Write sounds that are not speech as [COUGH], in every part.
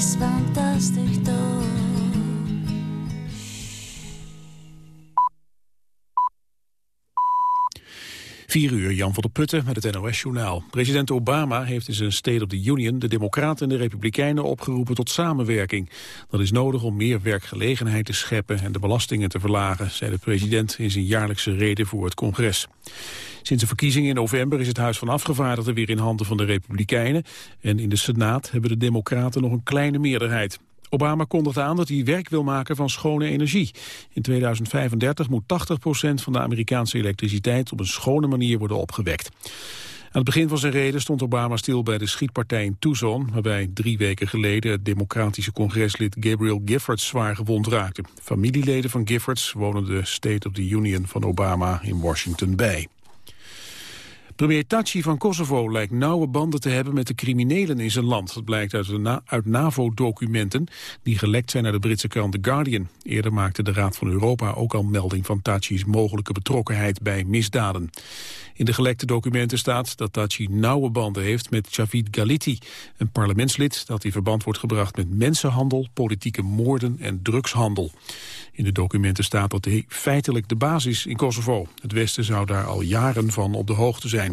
is fantastisch toch. Vier uur, Jan van der Putten met het NOS-journaal. President Obama heeft in zijn State of the Union de Democraten en de Republikeinen opgeroepen tot samenwerking. Dat is nodig om meer werkgelegenheid te scheppen en de belastingen te verlagen, zei de president in zijn jaarlijkse reden voor het congres. Sinds de verkiezingen in november is het Huis van Afgevaardigden weer in handen van de Republikeinen en in de Senaat hebben de Democraten nog een kleine meerderheid. Obama kondigt aan dat hij werk wil maken van schone energie. In 2035 moet 80% van de Amerikaanse elektriciteit op een schone manier worden opgewekt. Aan het begin van zijn reden stond Obama stil bij de schietpartij in Tucson... waarbij drie weken geleden het democratische congreslid Gabriel Giffords zwaar gewond raakte. Familieleden van Giffords wonen de State of the Union van Obama in Washington bij. Premier Taci van Kosovo lijkt nauwe banden te hebben met de criminelen in zijn land. Dat blijkt uit, uit NAVO-documenten die gelekt zijn naar de Britse krant The Guardian. Eerder maakte de Raad van Europa ook al melding van Taci's mogelijke betrokkenheid bij misdaden. In de gelekte documenten staat dat Taci nauwe banden heeft met Javid Galiti, een parlementslid dat in verband wordt gebracht met mensenhandel, politieke moorden en drugshandel. In de documenten staat dat hij feitelijk de basis in Kosovo. Het Westen zou daar al jaren van op de hoogte zijn.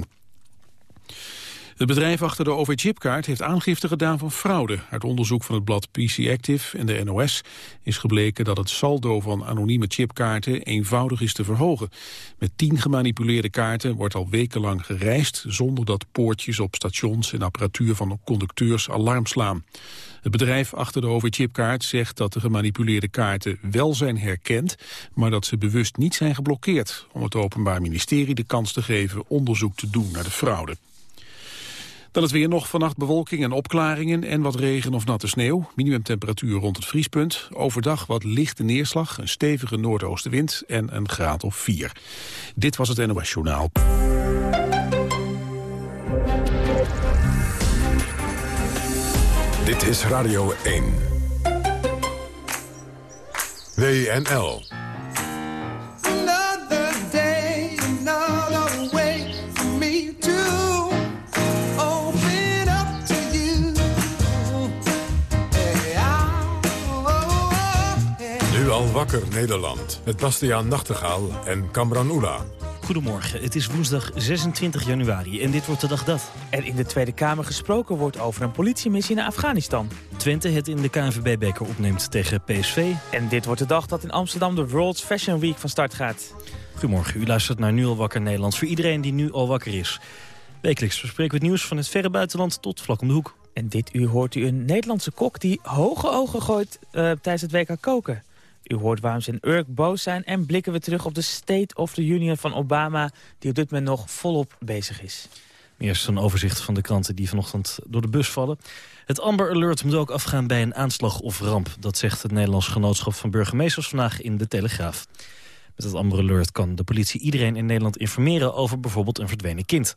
Het bedrijf achter de OV-chipkaart heeft aangifte gedaan van fraude. Uit onderzoek van het blad PC Active en de NOS is gebleken dat het saldo van anonieme chipkaarten eenvoudig is te verhogen. Met tien gemanipuleerde kaarten wordt al wekenlang gereisd zonder dat poortjes op stations en apparatuur van conducteurs alarm slaan. Het bedrijf achter de OV-chipkaart zegt dat de gemanipuleerde kaarten wel zijn herkend, maar dat ze bewust niet zijn geblokkeerd om het Openbaar Ministerie de kans te geven onderzoek te doen naar de fraude. Dan het weer nog vannacht bewolking en opklaringen en wat regen of natte sneeuw. Minimumtemperatuur rond het vriespunt. Overdag wat lichte neerslag, een stevige noordoostenwind en een graad of 4. Dit was het NOS Journaal. Dit is Radio 1. WNL. Wakker Nederland. Met Bastiaan Nachtegaal en Kamran Oela. Goedemorgen, het is woensdag 26 januari en dit wordt de dag dat. Er in de Tweede Kamer gesproken wordt over een politiemissie naar Afghanistan. Twente het in de KNVB-beker opneemt tegen PSV. En dit wordt de dag dat in Amsterdam de World's Fashion Week van start gaat. Goedemorgen, u luistert naar Nu al wakker Nederland. Voor iedereen die nu al wakker is. Wekelijks bespreken we het nieuws van het verre buitenland tot vlak om de hoek. En dit uur hoort u een Nederlandse kok die hoge ogen gooit uh, tijdens het WK koken. U hoort waarom ze in Urk boos zijn en blikken we terug op de State of the Union van Obama... die op dit moment nog volop bezig is. Eerst een overzicht van de kranten die vanochtend door de bus vallen. Het Amber Alert moet ook afgaan bij een aanslag of ramp. Dat zegt het Nederlands Genootschap van Burgemeesters vandaag in de Telegraaf. Met het Amber Alert kan de politie iedereen in Nederland informeren... over bijvoorbeeld een verdwenen kind.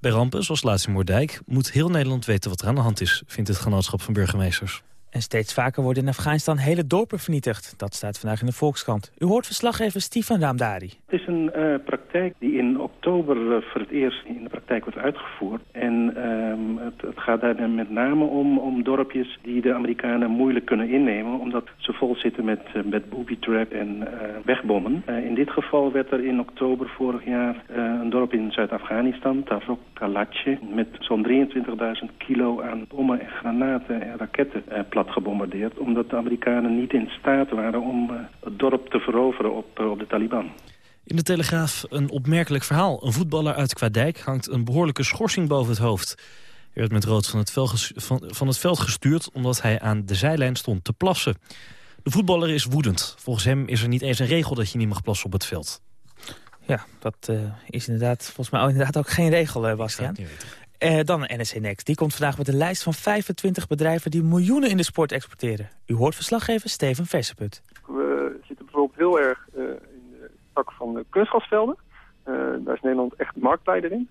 Bij rampen, zoals laatst in Moerdijk, moet heel Nederland weten wat er aan de hand is... vindt het Genootschap van Burgemeesters. En steeds vaker worden in Afghanistan hele dorpen vernietigd. Dat staat vandaag in de Volkskrant. U hoort verslaggever Stefan Ramdari. Het is een uh, praktijk die in oktober uh, voor het eerst in de praktijk wordt uitgevoerd. En uh, het, het, gaat daar met name om, om dorpjes die de Amerikanen moeilijk kunnen innemen... omdat ze vol zitten met, uh, met booby trap en wegbommen. in dit geval werd er in oktober vorig jaar een dorp in Zuid-Afghanistan... Tazok Kalatje, met zo'n 23.000 kilo aan bommen en granaten en raketten plat gebombardeerd... omdat de Amerikanen niet in staat waren om uh, het dorp te veroveren op, uh, op de Taliban. In de Telegraaf een opmerkelijk verhaal. Een voetballer uit Kwadijk hangt een behoorlijke schorsing boven het hoofd. Hij werd met rood van het, veld van, van het veld gestuurd... omdat hij aan de zijlijn stond te plassen. De voetballer is woedend. Volgens hem is er niet eens een regel dat je niet mag plassen op het veld. Ja, dat uh, is inderdaad volgens mij inderdaad ook geen regel, uh, Bastiaan. Uh, dan NSC Next. Die komt vandaag met een lijst van 25 bedrijven... die miljoenen in de sport exporteren. U hoort verslaggever Steven Verseput. We zitten bijvoorbeeld heel erg uh, in de tak van de. Uh, daar is Nederland echt marktleider in.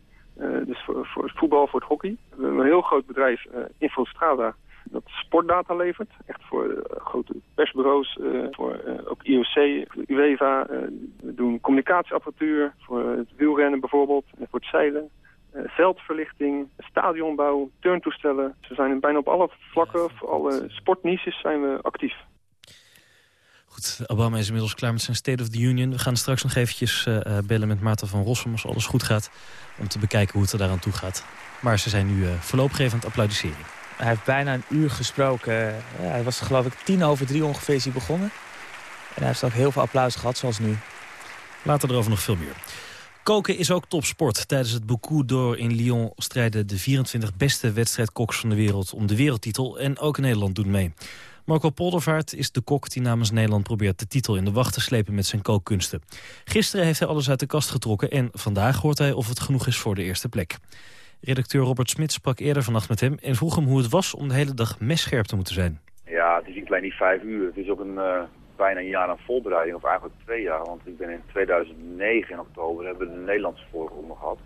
dus voor, voor, het voetbal, voor het hockey. We hebben een heel groot bedrijf, Infostrada, dat sportdata levert. Echt voor grote persbureaus, voor ook IOC, UEFA. we doen communicatieapparatuur voor het wielrennen bijvoorbeeld, en voor het zeilen. Veldverlichting, stadionbouw, turntoestellen. We zijn bijna op alle vlakken, op alle sportniches zijn we actief. Goed, Obama is inmiddels klaar met zijn State of the Union. We gaan straks nog eventjes uh, bellen met Maarten van Rossum als alles goed gaat. Om te bekijken hoe het er daaraan toe gaat. Maar ze zijn nu uh, voorlopig even aan het applaudisseren. Hij heeft bijna een uur gesproken. Ja, hij was geloof ik tien over drie ongeveer is hij begonnen. En hij heeft ook heel veel applaus gehad, zoals nu. Later erover nog veel meer. Koken is ook topsport. Tijdens het Bocuse d'Or in Lyon strijden de 24 beste wedstrijdkoks van de wereld om de wereldtitel. En ook Nederland doet mee. Marco Poldervaart is de kok die namens Nederland probeert de titel in de wacht te slepen met zijn kookkunsten. Gisteren heeft hij alles uit de kast getrokken en vandaag hoort hij of het genoeg is voor de eerste plek. Redacteur Robert Smit sprak eerder vannacht met hem en vroeg hem hoe het was om de hele dag messcherp te moeten zijn. Ja, het is niet alleen die vijf uur. Het is ook een, uh, bijna een jaar aan voorbereiding, of eigenlijk twee jaar. Want ik ben in 2009 in oktober hebben we de Nederlandse voorronde gehad.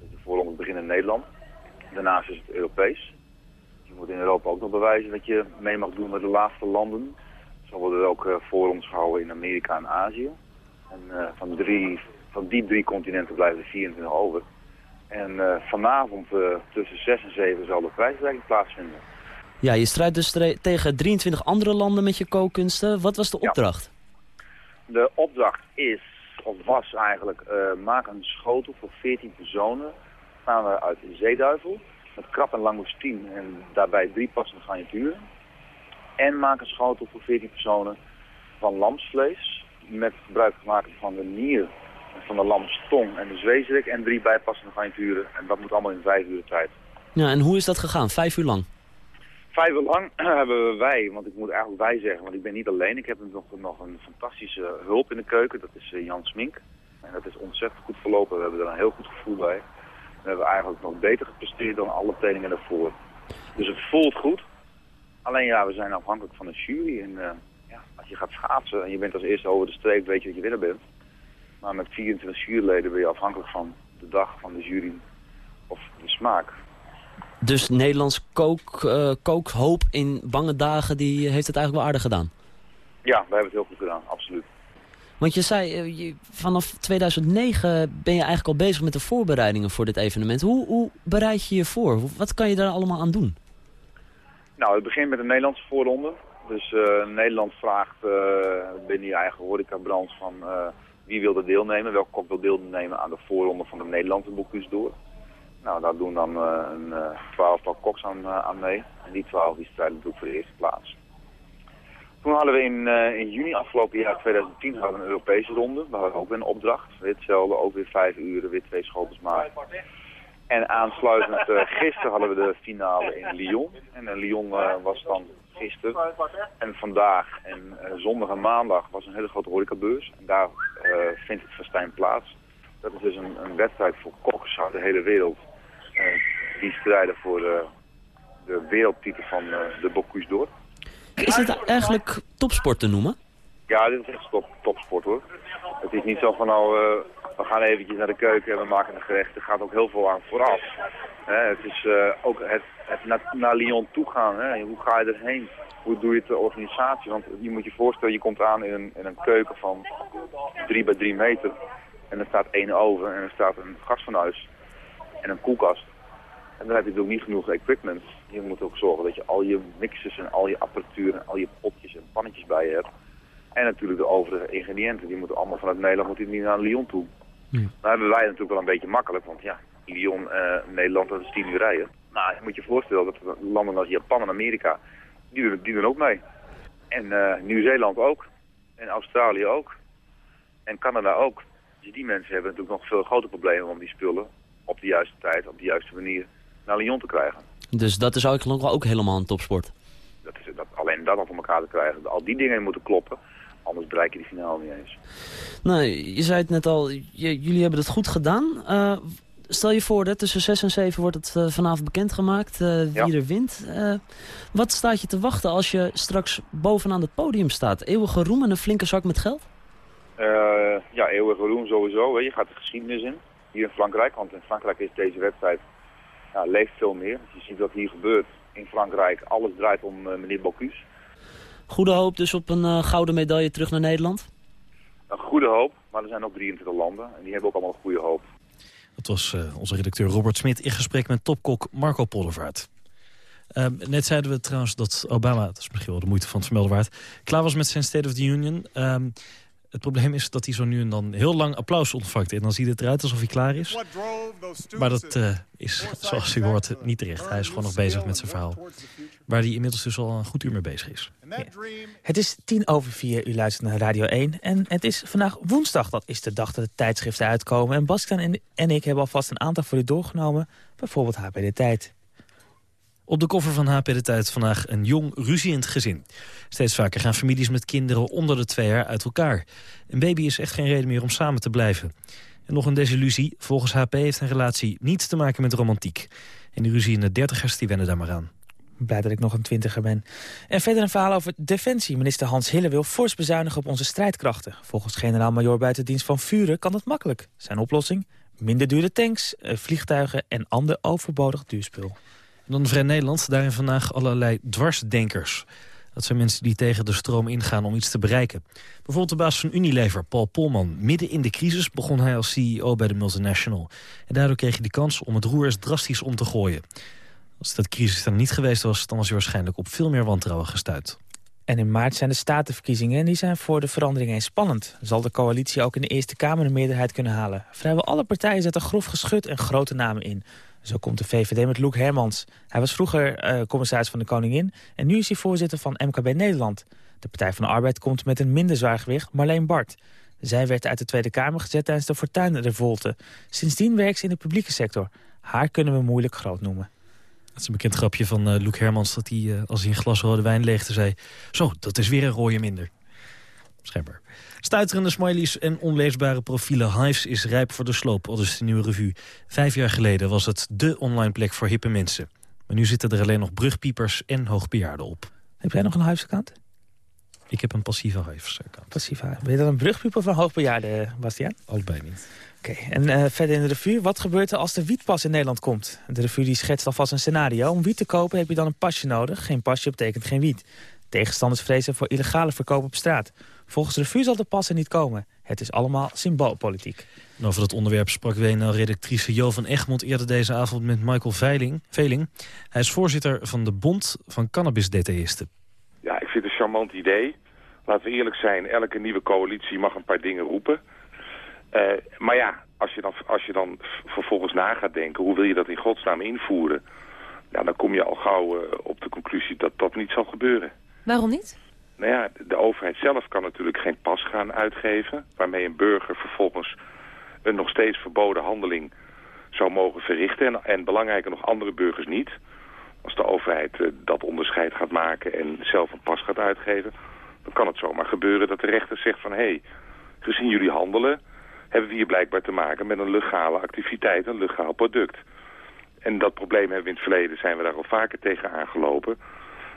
Dus de voorronde begint in Nederland. Daarnaast is het Europees je moet in Europa ook nog bewijzen dat je mee mag doen met de laatste landen. Zo worden er ook uh, forums gehouden in Amerika en Azië. En uh, van, drie, van die drie continenten blijven er 24 over. En uh, vanavond tussen 6 en 7 zal de prijsreiking plaatsvinden. Ja, je strijdt dus tegen 23 andere landen met je kookkunsten. Wat was de opdracht? Ja. De opdracht is, of was eigenlijk, maak een schotel voor 14 personen. Gaan we uit Zeeduivel met krab en langoustine en daarbij drie passende garnituren. En maak een schotel voor 14 personen van lamsvlees met gebruik gemaakt van de nier, van de lamstong en de zwezerik en drie bijpassende garnituren. En dat moet allemaal in vijf uur tijd. Ja, en hoe is dat gegaan? Vijf uur lang? Vijf uur lang [CLEARS THROAT] hebben wij, want ik moet eigenlijk wij zeggen, want ik ben niet alleen. Ik heb nog, nog een fantastische hulp in de keuken, dat is eh, Jan Smink. En dat is ontzettend goed verlopen, we hebben er een heel goed gevoel bij. We hebben eigenlijk nog beter gepresteerd dan alle trainingen daarvoor. Dus het voelt goed. Alleen ja, we zijn afhankelijk van de jury. En uh, ja, als je gaat schaatsen en je bent als eerste over de streep, weet je dat je winnaar bent. Maar met 24 juryleden ben je afhankelijk van de dag van de jury of de smaak. Dus Nederlands kook, uh, kookhoop in bange dagen, die heeft het eigenlijk wel aardig gedaan? Ja, wij hebben het heel goed gedaan, absoluut. Want je zei, eh, je, vanaf 2009 ben je eigenlijk al bezig met de voorbereidingen voor dit evenement. Hoe, hoe bereid je je voor? Wat kan je daar allemaal aan doen? Nou, het begint met een Nederlandse voorronde. Dus uh, Nederland vraagt uh, binnen je eigen horecabranche van uh, wie wil er deelnemen, welke kok wil deelnemen aan de voorronde van de Nederlandse boekjes door. Nou, daar doen dan een twaalftal koks aan, aan mee. En die twaalf die strijden natuurlijk voor de eerste plaats. Toen hadden we in, in juni afgelopen jaar 2010 hadden we een Europese ronde. We hadden ook weer een opdracht. Weer hetzelfde, ook weer vijf uren, weer twee schotels maken. En aansluitend uh, gisteren hadden we de finale in Lyon. En uh, Lyon was dan gisteren. En vandaag en zondag en maandag was een hele grote horecabeurs. En daar vindt het festijn plaats. Dat is dus een, een wedstrijd voor koks uit de hele wereld. Die strijden voor de wereldtitel van de Bocuse d'Or. Is het eigenlijk topsport te noemen? Ja, dit is echt top, topsport hoor. Het is niet zo van nou, uh, we gaan eventjes naar de keuken en we maken een gerecht. Er gaat ook heel veel aan vooraf. het is uh, ook het, het naar, naar, Lyon toe gaan. Hè. Hoe ga je erheen? Hoe doe je het de organisatie? Want je moet je voorstellen, je komt aan in een, in een keuken van 3 bij 3 meter. En er staat één oven en er staat een gasfornuis en een koelkast. En dan heb je natuurlijk niet genoeg equipment. Je moet ook zorgen dat je al je mixers en al je apparatuur en al je potjes en pannetjes bij je hebt. En natuurlijk de overige ingrediënten. Die moeten allemaal vanuit Nederland moeten niet naar Lyon toe. Ja. Dan hebben wij natuurlijk wel een beetje makkelijk. Want ja, Lyon, uh, Nederland, dat is tien uur rijden. Nou, je moet je voorstellen dat landen als Japan en Amerika, die doen, die doen ook mee. En uh, Nieuw-Zeeland ook. En Australië ook. En Canada ook. Dus die mensen hebben natuurlijk nog veel grotere problemen om die spullen op de juiste tijd, op de juiste manier naar Lyon te krijgen. Dus dat is eigenlijk ook helemaal een topsport? Dat is, dat, alleen dat om voor elkaar te krijgen. Al die dingen moeten kloppen. Anders bereik je die finale niet eens. Nou, je zei het net al, jullie hebben het goed gedaan. Uh, stel je voor, hè, tussen 6 en 7 wordt het uh, vanavond bekendgemaakt uh, wie er wint. wat staat je te wachten als je straks bovenaan het podium staat? Eeuwige roem en een flinke zak met geld? ja, eeuwige roem sowieso. Hè. Je gaat de geschiedenis in, hier in Frankrijk. Want in Frankrijk is deze wedstrijd ja, leeft veel meer. Je ziet wat hier gebeurt in Frankrijk. Alles draait om uh, meneer Bocuse. Goede hoop dus op een uh, gouden medaille terug naar Nederland? Een goede hoop, maar er zijn ook 23 landen en die hebben ook allemaal een goede hoop. Dat was uh, onze redacteur Robert Smit in gesprek met topkok Marco Poldervaart. Uh, net zeiden we trouwens dat Obama, dat is misschien wel de moeite van het vermelden waard... klaar was met zijn State of the Union. Um, het probleem is dat hij zo nu en dan heel lang applaus ontvangt. En dan ziet het eruit alsof hij klaar is. Maar dat uh, is, [LAUGHS] zoals u hoort, niet terecht. Hij is gewoon nog bezig met zijn verhaal. Waar hij inmiddels dus al een goed uur mee bezig is. Ja. Het is tien over vier, u luistert naar Radio 1. En het is vandaag woensdag, dat is de dag dat de tijdschriften uitkomen. En Bastiaan en, en ik hebben alvast een aantal voor u doorgenomen. Bijvoorbeeld HP De Tijd. Op de koffer van HP De Tijd vandaag een jong ruziend gezin. Steeds vaker gaan families met kinderen onder de twee jaar uit elkaar. Een baby is echt geen reden meer om samen te blijven. En nog een desillusie. Volgens HP heeft een relatie niets te maken met romantiek. En die ruzie in de dertigers die wennen daar maar aan. Blij dat ik nog een twintiger ben. En verder een verhaal over Defensie. Minister Hans Hille wil fors bezuinigen op onze strijdkrachten. Volgens generaal-majoor buitendienst van Vuren kan dat makkelijk. Zijn oplossing? Minder dure tanks, eh, vliegtuigen en ander overbodig duurspul. Dan Vrij Nederland, daarin vandaag allerlei dwarsdenkers. Dat zijn mensen die tegen de stroom ingaan om iets te bereiken. Bijvoorbeeld de baas van Unilever, Paul Polman. Midden in de crisis begon hij als CEO bij de multinational. En daardoor kreeg hij de kans om het roer eens drastisch om te gooien. Als dat crisis dan niet geweest was, dan was hij waarschijnlijk op veel meer wantrouwen gestuurd. En in maart zijn de statenverkiezingen en die zijn voor de verandering eens spannend. Zal de coalitie ook in de Eerste Kamer een meerderheid kunnen halen? Vrijwel alle partijen zetten grof geschut en grote namen in. Zo komt de VVD met Loek Hermans. Hij was vroeger uh, commissaris van de Koningin en nu is hij voorzitter van MKB Nederland. De Partij van de Arbeid komt met een minder zwaar gewicht, Marleen Bart. Zij werd uit de Tweede Kamer gezet tijdens de Fortuin-revolte. Sindsdien werkt ze in de publieke sector. Haar kunnen we moeilijk groot noemen. Dat is een bekend grapje van uh, Loek Hermans... dat hij, uh, als hij een glas rode wijn leegde, zei... zo, dat is weer een rode minder. Schijnbaar. Stuiterende smileys en onleesbare profielen. Hives is rijp voor de sloop, al dus de nieuwe revue. Vijf jaar geleden was het dé online plek voor hippe mensen. Maar nu zitten er alleen nog brugpiepers en hoogbejaarden op. Heb jij nog een Hives-account? Ik heb een passieve Hives-account. Passieve Ben je dan een brugpieper of een hoogbejaarde, Bastiaan? Allebei niet. Oké, okay. en uh, verder in de revue. Wat gebeurt er als de wietpas in Nederland komt? De revue die schetst alvast een scenario. Om wiet te kopen heb je dan een pasje nodig. Geen pasje betekent geen wiet. Tegenstanders vrezen voor illegale verkoop op straat. Volgens de revue zal de pas er niet komen. Het is allemaal symboolpolitiek. En over dat onderwerp sprak WNL-redactrice Jo van Egmond... eerder deze avond met Michael Veiling, Veling. Hij is voorzitter van de Bond van Cannabis-detailisten. Ja, ik vind het een charmant idee. Laten we eerlijk zijn, elke nieuwe coalitie mag een paar dingen roepen. Uh, maar ja, als je, dan, als je dan vervolgens na gaat denken... hoe wil je dat in godsnaam invoeren... Nou, dan kom je al gauw uh, op de conclusie dat dat niet zal gebeuren. Waarom niet? Nou ja, de overheid zelf kan natuurlijk geen pas gaan uitgeven... waarmee een burger vervolgens een nog steeds verboden handeling zou mogen verrichten. En, en belangrijker nog andere burgers niet. Als de overheid uh, dat onderscheid gaat maken en zelf een pas gaat uitgeven... dan kan het zomaar gebeuren dat de rechter zegt van... hé, hey, gezien jullie handelen hebben we hier blijkbaar te maken met een legale activiteit, een legaal product. En dat probleem hebben we in het verleden, zijn we daar al vaker tegen aangelopen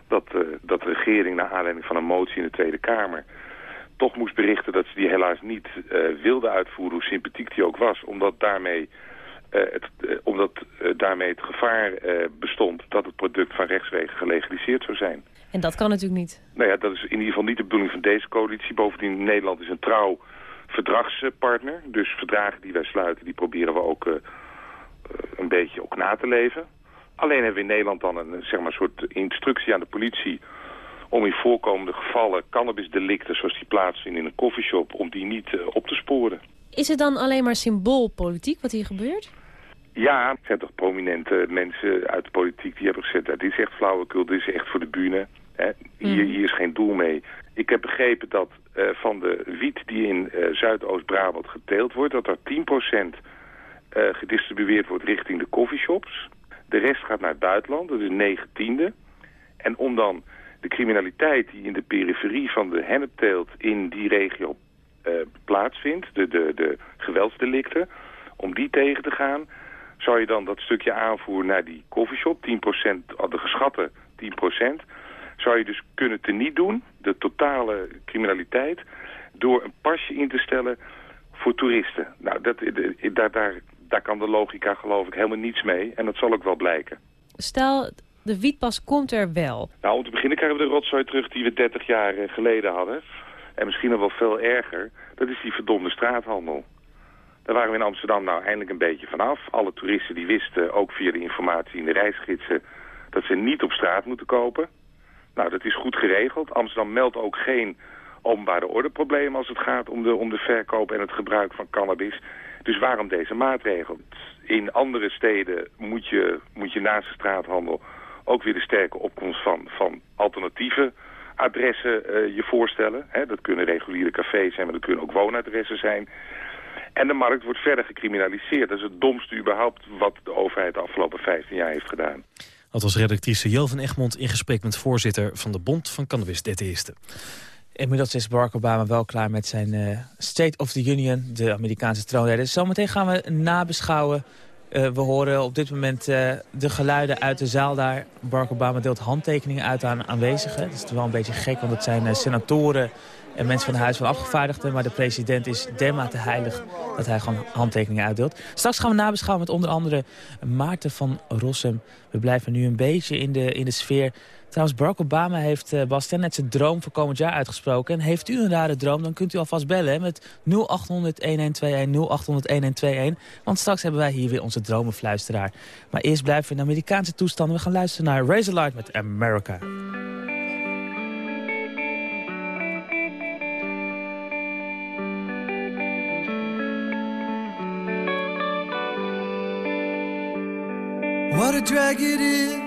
dat, uh, dat de regering naar aanleiding van een motie in de Tweede Kamer toch moest berichten dat ze die helaas niet uh, wilde uitvoeren, hoe sympathiek die ook was, omdat daarmee, uh, het, omdat, daarmee het gevaar bestond dat het product van rechtswegen gelegaliseerd zou zijn. En dat kan natuurlijk niet. Nou ja, dat is in ieder geval niet de bedoeling van deze coalitie. Bovendien, Nederland is een trouw verdragspartner. Dus verdragen die wij sluiten, die proberen we ook een beetje ook na te leven. Alleen hebben we in Nederland dan een zeg maar, soort instructie aan de politie... om in voorkomende gevallen cannabisdelicten zoals die plaatsvinden in een koffieshop... om die niet uh, op te sporen. Is het dan alleen maar symboolpolitiek wat hier gebeurt? Ja, er zijn toch prominente mensen uit de politiek die hebben gezegd... dit is echt flauwekul, dit is echt voor de bühne. Hè? Hier, hier is geen doel mee. Ik heb begrepen dat uh, van de wiet die in uh, Zuidoost-Brabant geteeld wordt... dat er 10% gedistribueerd wordt richting de coffeeshops... De rest gaat naar het buitenland, dat is negentiende. En om dan de criminaliteit die in de periferie van de hennepteelt in die regio uh, plaatsvindt, de, de, de geweldsdelicten, om die tegen te gaan, zou je dan dat stukje aanvoeren naar die coffeeshop, 10%, de geschatte 10%, zou je dus kunnen teniet doen, de totale criminaliteit, door een pasje in te stellen voor toeristen. Nou, dat, daar, daar daar kan de logica geloof ik helemaal niets mee. En dat zal ook wel blijken. Stel, de wietpas komt er wel. Nou, om te beginnen krijgen we de rotzooi terug die we 30 jaar eh, geleden hadden. En misschien nog wel veel erger. Dat is die verdomde straathandel. Daar waren we in Amsterdam nou eindelijk een beetje vanaf. Alle toeristen die wisten, ook via de informatie in de reisgidsen... dat ze niet op straat moeten kopen. Nou, dat is goed geregeld. Amsterdam meldt ook geen openbare ordeproblemen als het gaat om de, om de verkoop en het gebruik van cannabis. Dus waarom deze maatregel? In andere steden moet je, moet je naast de straathandel ook weer de sterke opkomst van, van alternatieve adressen uh, je voorstellen. Hè, dat kunnen reguliere cafés zijn, maar dat kunnen ook woonadressen zijn. En de markt wordt verder gecriminaliseerd. Dat is het domste überhaupt wat de overheid de afgelopen 15 jaar heeft gedaan. Dat was redactrice Jo van Egmond in gesprek met voorzitter van de Bond van Cannabis-detteïsten. Inmiddels is Barack Obama wel klaar met zijn uh, State of the Union, de Amerikaanse troonrede. Zometeen gaan we nabeschouwen. Uh, we horen op dit moment uh, de geluiden uit de zaal daar. Barack Obama deelt handtekeningen uit aan aanwezigen. Dat is wel een beetje gek, want het zijn senatoren en mensen van het Huis van Afgevaardigden. Maar de president is dermate heilig dat hij gewoon handtekeningen uitdeelt. Straks gaan we nabeschouwen met onder andere Maarten van Rossum. We blijven nu een beetje in de, in de sfeer Trouwens, Barack Obama heeft uh, Bas net zijn droom voor komend jaar uitgesproken. En heeft u een rare droom, dan kunt u alvast bellen met 0800-1121, 0800-1121. Want straks hebben wij hier weer onze dromenfluisteraar. Maar eerst blijven we in Amerikaanse toestanden. We gaan luisteren naar Razorlight met America. What a drag it is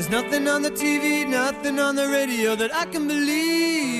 There's nothing on the TV, nothing on the radio that I can believe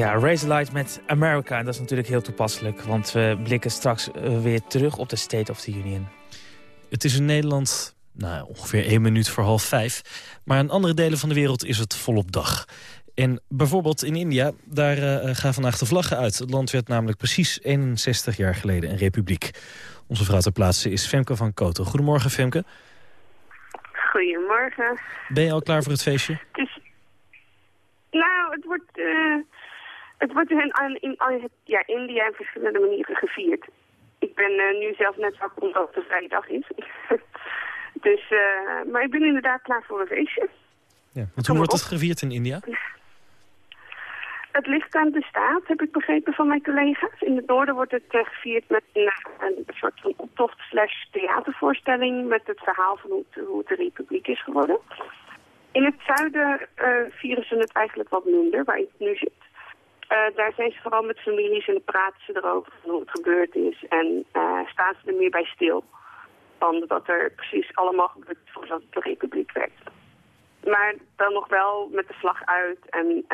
Ja, Razorlight met America. En dat is natuurlijk heel toepasselijk. Want we blikken straks eh, weer terug op de State of the Union. Het is in Nederland nou, ongeveer één minuut voor half vijf. Maar in andere delen van de wereld is het volop dag. En bijvoorbeeld in India, daar uh, gaan vandaag de vlaggen uit. Het land werd namelijk precies 61 jaar geleden een republiek. Onze vrouw ter plaatse is Femke van Koten. Goedemorgen Femke. Goedemorgen. Ben je al klaar voor het feestje? Nou, het wordt, uh, het wordt in, in, in ja, India in verschillende manieren gevierd. Ik ben uh, nu zelf net wakker omdat het een vrije dag is. [LAUGHS] dus, uh, maar ik ben inderdaad klaar voor een feestje. Ja, want hoe wordt het gevierd in India? [LAUGHS] Het ligt aan de staat, heb ik begrepen van mijn collega's. In het noorden wordt het uh, gevierd met een, een, soort van optocht slash theatervoorstelling... met het verhaal van hoe, hoe het de republiek is geworden. In het zuiden vieren ze het eigenlijk wat minder, waar ik nu zit. Uh, daar zijn ze vooral met families en praten ze erover van hoe het gebeurd is. En staan ze er meer bij stil. Van wat er precies allemaal gebeurd is voordat de republiek werd. Maar dan nog wel met de vlag uit en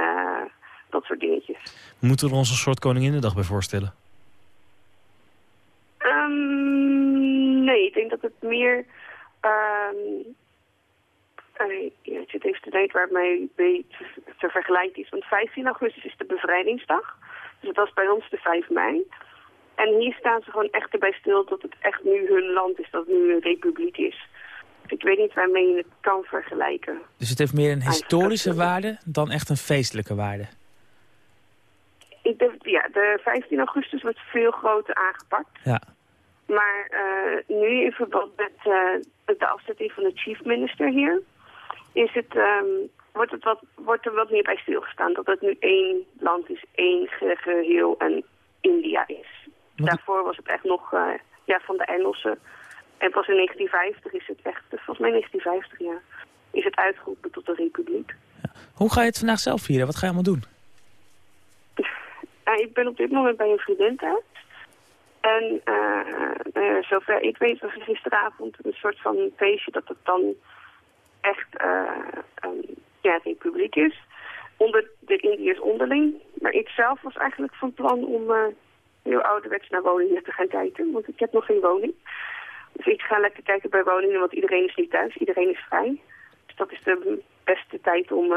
dat soort dingetjes. Moeten we ons een soort Koninginnedag bij voorstellen? Um, nee, ik denk dat het meer... Um, uh, ja, ik zit even te denken het te vergelijken is. Want 15 augustus is de bevrijdingsdag. Dus dat was bij ons de 5 mei. En hier staan ze gewoon echt erbij stil dat het echt nu hun land is, dat het nu een republiek is. Ik weet niet waarmee je het kan vergelijken. Dus het heeft meer een historische waarde dan echt een feestelijke waarde? Ik denk, ja, de 15 augustus wordt veel groter aangepakt. Ja. Maar uh, nu in verband met uh, de afzetting van de chief minister hier... Is het, um, wordt, het wat, wordt er wat meer bij stilgestaan dat het nu één land is, één geheel en India is. Daarvoor was het echt nog uh, ja, van de Engelsen. En pas in 1950 is het echt, volgens mij 1950 ja, is het uitgeroepen tot een republiek. Ja. Hoe ga je het vandaag zelf vieren? Wat ga je allemaal doen? [LAUGHS] Uh, ik ben op dit moment bij een vriendin thuis. En uh, zover ik weet was er gisteravond een soort van feestje dat het dan echt een ja, republiek is. Onder de Indiërs onderling. Maar ik zelf was eigenlijk van plan om heel ouderwets naar woningen te gaan kijken. Want ik heb nog geen woning. Dus ik ga lekker kijken bij woningen, want iedereen is niet thuis. Iedereen is vrij. Dus dat is de beste tijd om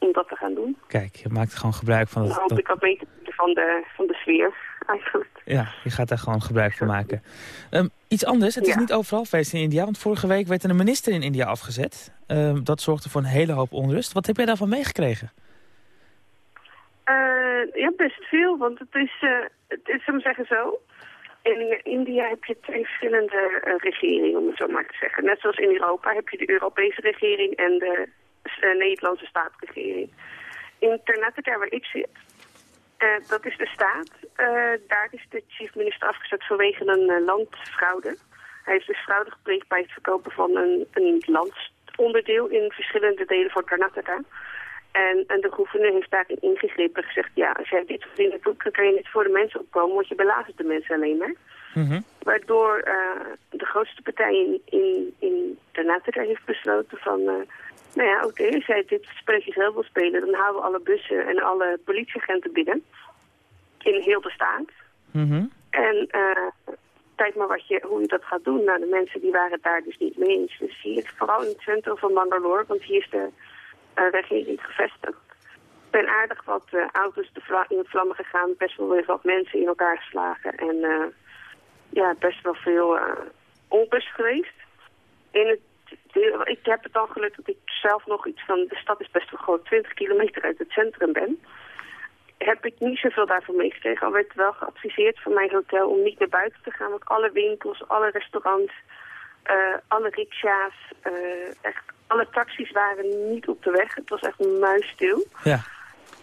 om dat te gaan doen. Kijk, je maakt gewoon gebruik van... Dan hoop ik wat beter van de, van de sfeer, eigenlijk. Ja, je gaat daar gewoon gebruik van maken. Um, iets anders, het is niet overal feest in India, want vorige week werd er een minister in India afgezet. Um, dat zorgde voor een hele hoop onrust. Wat heb jij daarvan meegekregen? Uh, ja, best veel, want het is, uh, het is, zullen zeggen zo... In India heb je twee verschillende uh, regeringen, om het zo maar te zeggen. Net zoals in Europa heb je de Europese regering en de Nederlandse staatsregering. In Ternate, waar ik zit, uh, dat is de staat. Uh, daar is de chief minister afgezet vanwege een landfraude. Hij heeft dus fraude gepleegd bij het verkopen van een, een landsonderdeel in verschillende delen van Karnataka. En, en de gouverneur heeft daarin ingegrepen en gezegd... ja, als jij dit dingen doet, dan kan je niet voor de mensen opkomen... want je belazert de mensen alleen maar. Mm -hmm. Waardoor uh, de grootste partij in, in, in Karnataka heeft besloten van... Nou ja, oké, als jij dit spelletje zelf wil spelen... dan houden we alle bussen en alle politieagenten binnen. In heel de staat. Mm -hmm. En uh, kijk maar wat je, hoe je dat gaat doen. Nou, de mensen die waren het daar dus niet mee eens. Dus hier, vooral in het centrum van Bangalore... want hier is de uh, regering gevestigd. Er zijn aardig wat uh, auto's de vla in vlammen gegaan. Best wel weer wat mensen in elkaar geslagen. En ja, best wel veel onrust geweest. In het ik heb het dan geluk dat ik zelf nog iets van... De stad is best wel groot, 20 kilometer uit het centrum ben. Heb ik niet zoveel daarvan meegekregen. Al werd wel geadviseerd van mijn hotel om niet naar buiten te gaan. Want alle winkels, alle restaurants, uh, alle riksja's, uh, echt alle taxis waren niet op de weg. Het was echt muisstil. Ja.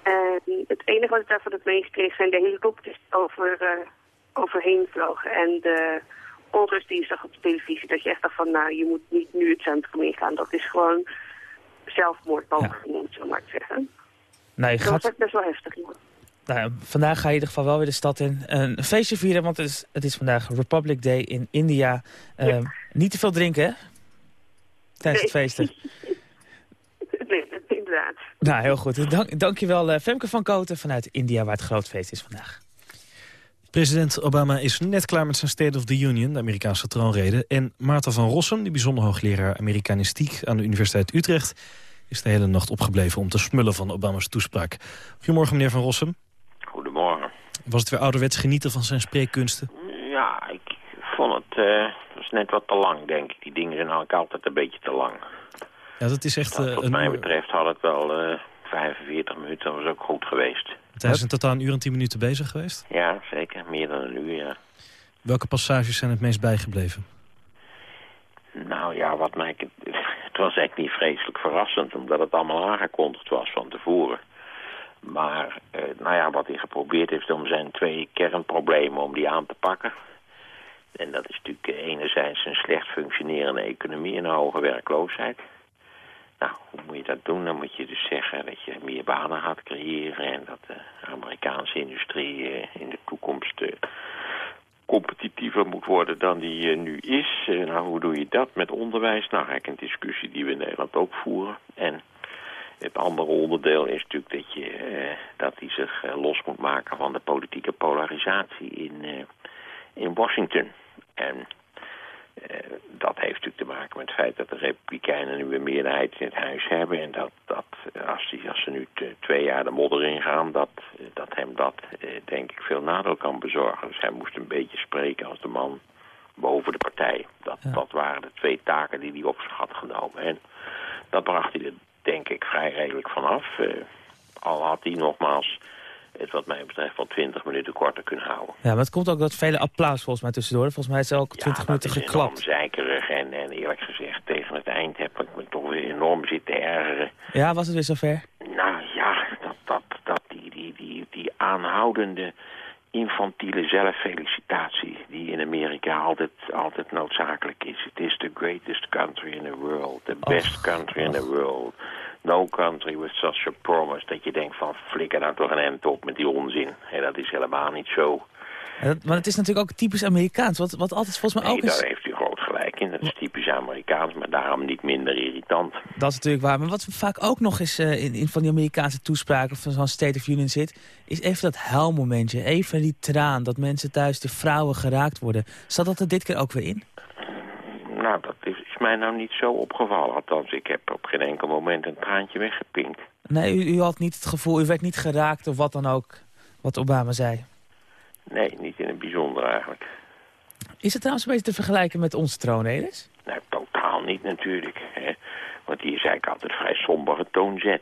En het enige wat ik daarvan heb meegekregen zijn de helikopters over, uh, overheen vlogen. En de onrust die je zag op de televisie. Dat je echt dacht van, nou, je moet niet nu het centrum ingaan. Dat is gewoon zelfmoordpoging, ja. om het zo maar te zeggen. Nou, je dat gaat... was best wel heftig, joh. Nou, vandaag ga je in ieder geval wel weer de stad in. Een feestje vieren, want het is, het is vandaag Republic Day in India. Ja. Niet te veel drinken, hè? Tijdens het feesten. [LAUGHS] nee, inderdaad. Nou, heel goed. Dank, dankjewel uh, Femke van Koten vanuit India, waar het groot feest is vandaag. President Obama is net klaar met zijn State of the Union, de Amerikaanse troonrede. En Maarten van Rossum, die bijzonder hoogleraar Amerikanistiek aan de Universiteit Utrecht... is de hele nacht opgebleven om te smullen van Obama's toespraak. Goedemorgen, meneer van Rossum. Goedemorgen. Was het weer ouderwets genieten van zijn spreekkunsten? Ja, ik vond het eh, is net wat te lang, denk ik. Die dingen zijn eigenlijk altijd een beetje te lang. Ja, dat is echt... Nou, eh, wat mij betreft had het wel eh 45 minuten, dat was ook goed geweest. Hij is in totaal een uur en tien minuten bezig geweest. Ja, zeker. Meer dan een uur, ja. Welke passages zijn het meest bijgebleven? Nou ja, wat mij... [LAUGHS] Het was echt niet vreselijk verrassend, omdat het allemaal aangekondigd was van tevoren. Maar, eh, nou ja, wat hij geprobeerd heeft om zijn twee kernproblemen, om die aan te pakken. En dat is natuurlijk enerzijds een slecht functionerende economie en een hoge werkloosheid. Nou, hoe moet je dat doen? Dan moet je dus zeggen dat je meer banen gaat creëren... en dat de Amerikaanse industrie eh, in de toekomst eh, competitiever moet worden dan die eh, nu is. Nou, hoe doe je dat met onderwijs? Nou, eigenlijk een discussie die we in Nederland ook voeren. En het andere onderdeel is natuurlijk dat, je, dat hij zich los moet maken van de politieke polarisatie in, in Washington. En dat heeft natuurlijk te maken met het feit dat de Republikeinen nu een meerderheid in het huis hebben. En dat, dat eh, als, die, als ze nu twee jaar de modder ingaan, dat, eh, dat hem dat eh, denk ik veel nadeel kan bezorgen. Dus hij moest een beetje spreken als de man boven de partij. Dat, dat waren de twee taken die hij op zich had genomen. En dat bracht hij er denk ik vrij redelijk vanaf. Eh, al had hij nogmaals het wat mij betreft wel 20 minuten korter kunnen houden. Ja, maar het komt ook dat vele applaus volgens mij tussendoor. Volgens mij is er ook 20 dat minuten geklapt. enorm zeikerig en, en eerlijk gezegd tegen het eind heb ik me toch weer enorm zitten ergeren. Ja, was het weer zover? Nou ja, dat, dat, dat die, die, die, die aanhoudende infantiele zelffelicitatie die in Amerika altijd, altijd noodzakelijk is. Het is the greatest country in the world, the best country in the world. No country with such a promise. Dat je denkt van flikker nou toch een end op met die onzin. En dat is helemaal niet zo. Ja, dat- maar het is natuurlijk ook typisch Amerikaans. Wat, wat altijd volgens mij Nee, ook is... daar heeft u groot gelijk in. Dat is typisch Amerikaans, maar daarom niet minder irritant. Dat is natuurlijk waar. Maar wat vaak ook nog eens eh, in, in van die Amerikaanse toespraken... van zo'n State of Union zit... is even dat huilmomentje. Even die traan. Dat mensen thuis, de vrouwen geraakt worden. Zat dat er dit keer ook weer in? Nou, dat is, is mij nou niet zo opgevallen. Althans, ik heb op geen enkel moment een traantje weggepinkt. Nee, u, u had niet het gevoel... U werd niet geraakt of wat dan ook... wat Obama zei. Nee, niet in het bijzonder eigenlijk. Is het trouwens een beetje te vergelijken met onze troonreders? Nou, totaal niet natuurlijk. Hè? Want die is eigenlijk altijd vrij sombere toon zet.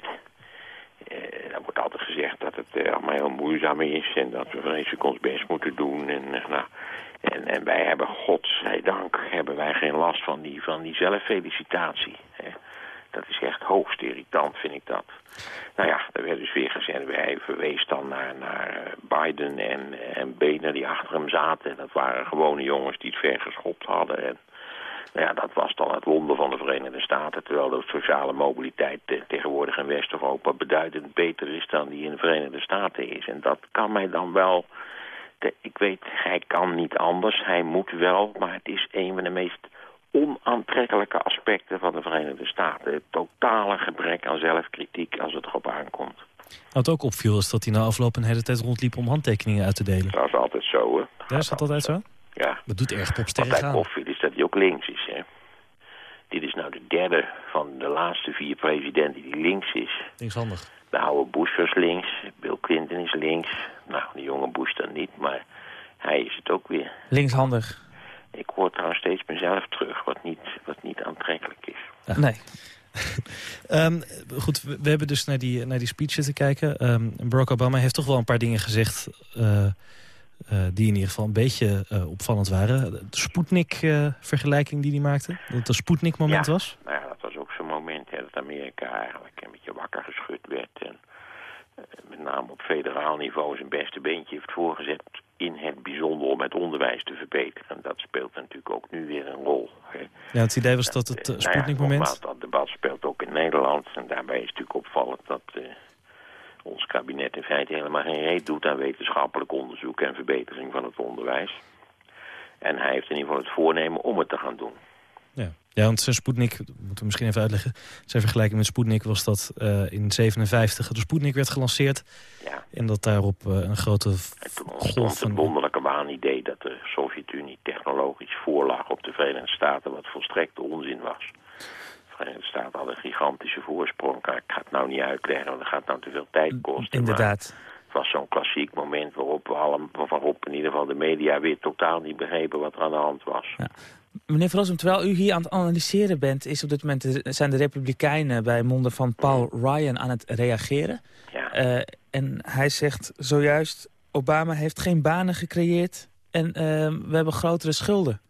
Eh, er wordt altijd gezegd dat het eh, allemaal heel moeizaam is... en dat we vreselijk ons best moeten doen. En, eh, nou, en, en wij hebben, godzijdank, hebben wij geen last van die, van die zelffelicitatie. Hè? Dat is echt hoogst irritant, vind ik dat. Nou ja, er werd dus weer gezegd, hij verwees dan naar, naar eh, Biden en, en Boehner die achter hem zaten. Dat waren gewone jongens die het ver geschopt hadden. En nou ja, dat was dan het wonder van de Verenigde Staten. Terwijl de sociale mobiliteit tegenwoordig in West-Europa beduidend beter is dan die in de Verenigde Staten is. En dat kan mij dan wel... ik weet, hij kan niet anders, hij moet wel, maar het is een van de meest onaantrekkelijke aspecten van de Verenigde Staten. Het totale gebrek aan zelfkritiek als het erop aankomt. Wat ook opviel is dat hij na afloop een hele tijd rondliep om handtekeningen uit te delen. Dat is altijd zo, hè. Ja, is dat altijd zo? Ja. Dat doet erg Wat popsterren mij gaan. opviel is dat hij ook links is, hè. Dit is nou de derde van de laatste vier presidenten die links is. Linkshandig. De oude Bush was links, Bill Clinton is links. Nou, de jonge Bush dan niet, maar hij is het ook weer. Linkshandig. Ik hoor trouwens steeds mezelf terug, wat niet, wat niet aantrekkelijk is. Nee. [LAUGHS] Ehm, goed, we, we hebben dus naar die, naar die speech zitten kijken. Ehm, Barack Obama heeft toch wel een paar dingen gezegd... eh, eh, die in ieder geval een beetje eh, opvallend waren. De Sputnik-vergelijking die hij maakte. Dat het een Sputnik-moment Ja. was. Nou ja, dat was ook zo'n moment dat Amerika eigenlijk een beetje wakker geschud werd. En eh, met name op federaal niveau zijn beste beentje heeft voorgezet in het bijzonder om het onderwijs te verbeteren. En dat speelt natuurlijk ook nu weer een rol. Hè. Ja, het idee was dat het eh, Nou ja, dat debat speelt ook in Nederland. En daarbij is natuurlijk opvallend dat ons kabinet in feite helemaal geen reet doet aan wetenschappelijk onderzoek en verbetering van het onderwijs. En hij heeft in ieder geval het voornemen om het te gaan doen. Ja. want zijn Sputnik, moeten we misschien even uitleggen. Zijn vergelijking met Sputnik was dat eh, in 57 de Sputnik werd gelanceerd. Ja. En dat daarop eh, een grote golf ontstond van... het wonderlijke waanidee dat de Sovjet-Unie technologisch voorlag op de Verenigde Staten, wat volstrekte onzin was. De Verenigde Staten hadden een gigantische voorsprong. Ik ga het nou niet uitleggen, want dat gaat nou te veel tijd kosten. Inderdaad. Maar was zo'n klassiek moment waarop, we alle, waarop in ieder geval de media weer totaal niet begrepen wat er aan de hand was. Ja. Meneer Van terwijl u hier aan het analyseren bent... Is op dit moment, zijn de Republikeinen bij monden van Paul Ryan aan het reageren. Ja. Uh, en hij zegt zojuist, Obama heeft geen banen gecreëerd... en uh, we hebben grotere schulden.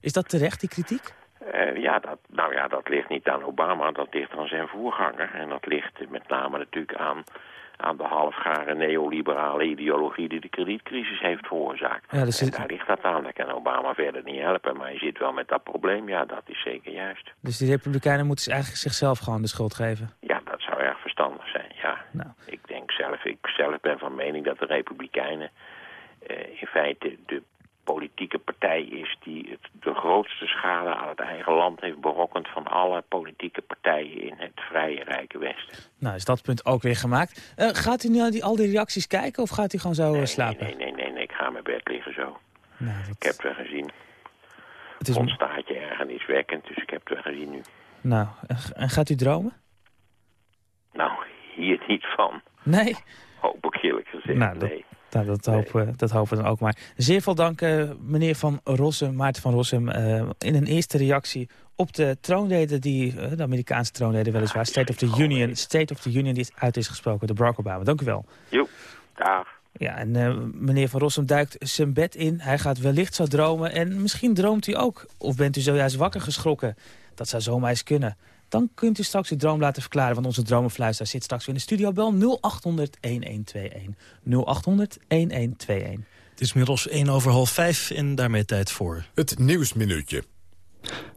Is dat terecht, die kritiek? Uh, ja, dat, nou ja, dat ligt niet aan Obama, dat ligt aan zijn voorganger. En dat ligt met name natuurlijk aan aan de halfgare neoliberale ideologie die de kredietcrisis heeft veroorzaakt. Ja, dus en daar ligt dat aan. Dat kan Obama verder niet helpen, maar je zit wel met dat probleem. Ja, dat is zeker juist. Dus die republikeinen moeten eigenlijk zichzelf gewoon de schuld geven? Ja, dat zou erg verstandig zijn, ja. Nou. Ik denk zelf, ik zelf ben van mening dat de republikeinen uh, in feite de politieke partij is die het, de grootste schade aan het eigen land heeft berokkend van alle politieke partijen in het vrije rijke Westen. Nou, is dat punt ook weer gemaakt. Uh, gaat u nu naar die, al die reacties kijken of gaat u gewoon zo nee, slapen? Nee, nee, nee, nee, ik ga mijn bed liggen zo. Nou, Ik heb het wel gezien. Het is... Ontstaat je ergerniswekkend, dus ik heb het wel gezien nu. Nou, en gaat u dromen? Nou, hier niet van. Nee? Hoop ik eerlijk gezegd, nou, nee. Nou, dat, hopen, dat hopen we dan ook maar. Zeer veel dank, uh, meneer Van Rossum, Maarten van Rossum... Uh, in een eerste reactie op de troonrede, die, uh, de Amerikaanse troonrede weliswaar... State of the Union, State of the Union die uit is gesproken door Barack Obama. Dank u wel. Jo, dag. Ja, en meneer Van Rossum duikt zijn bed in. Hij gaat wellicht zo dromen. En misschien droomt u ook. Of bent u zojuist wakker geschrokken. Dat zou zomaar eens kunnen dan kunt u straks uw droom laten verklaren. Want onze dromenfluister zit straks weer in de studio. Bel 0800 1121. 0800 1121. Het is inmiddels 1 over half 5 en daarmee tijd voor... Het Nieuwsminuutje.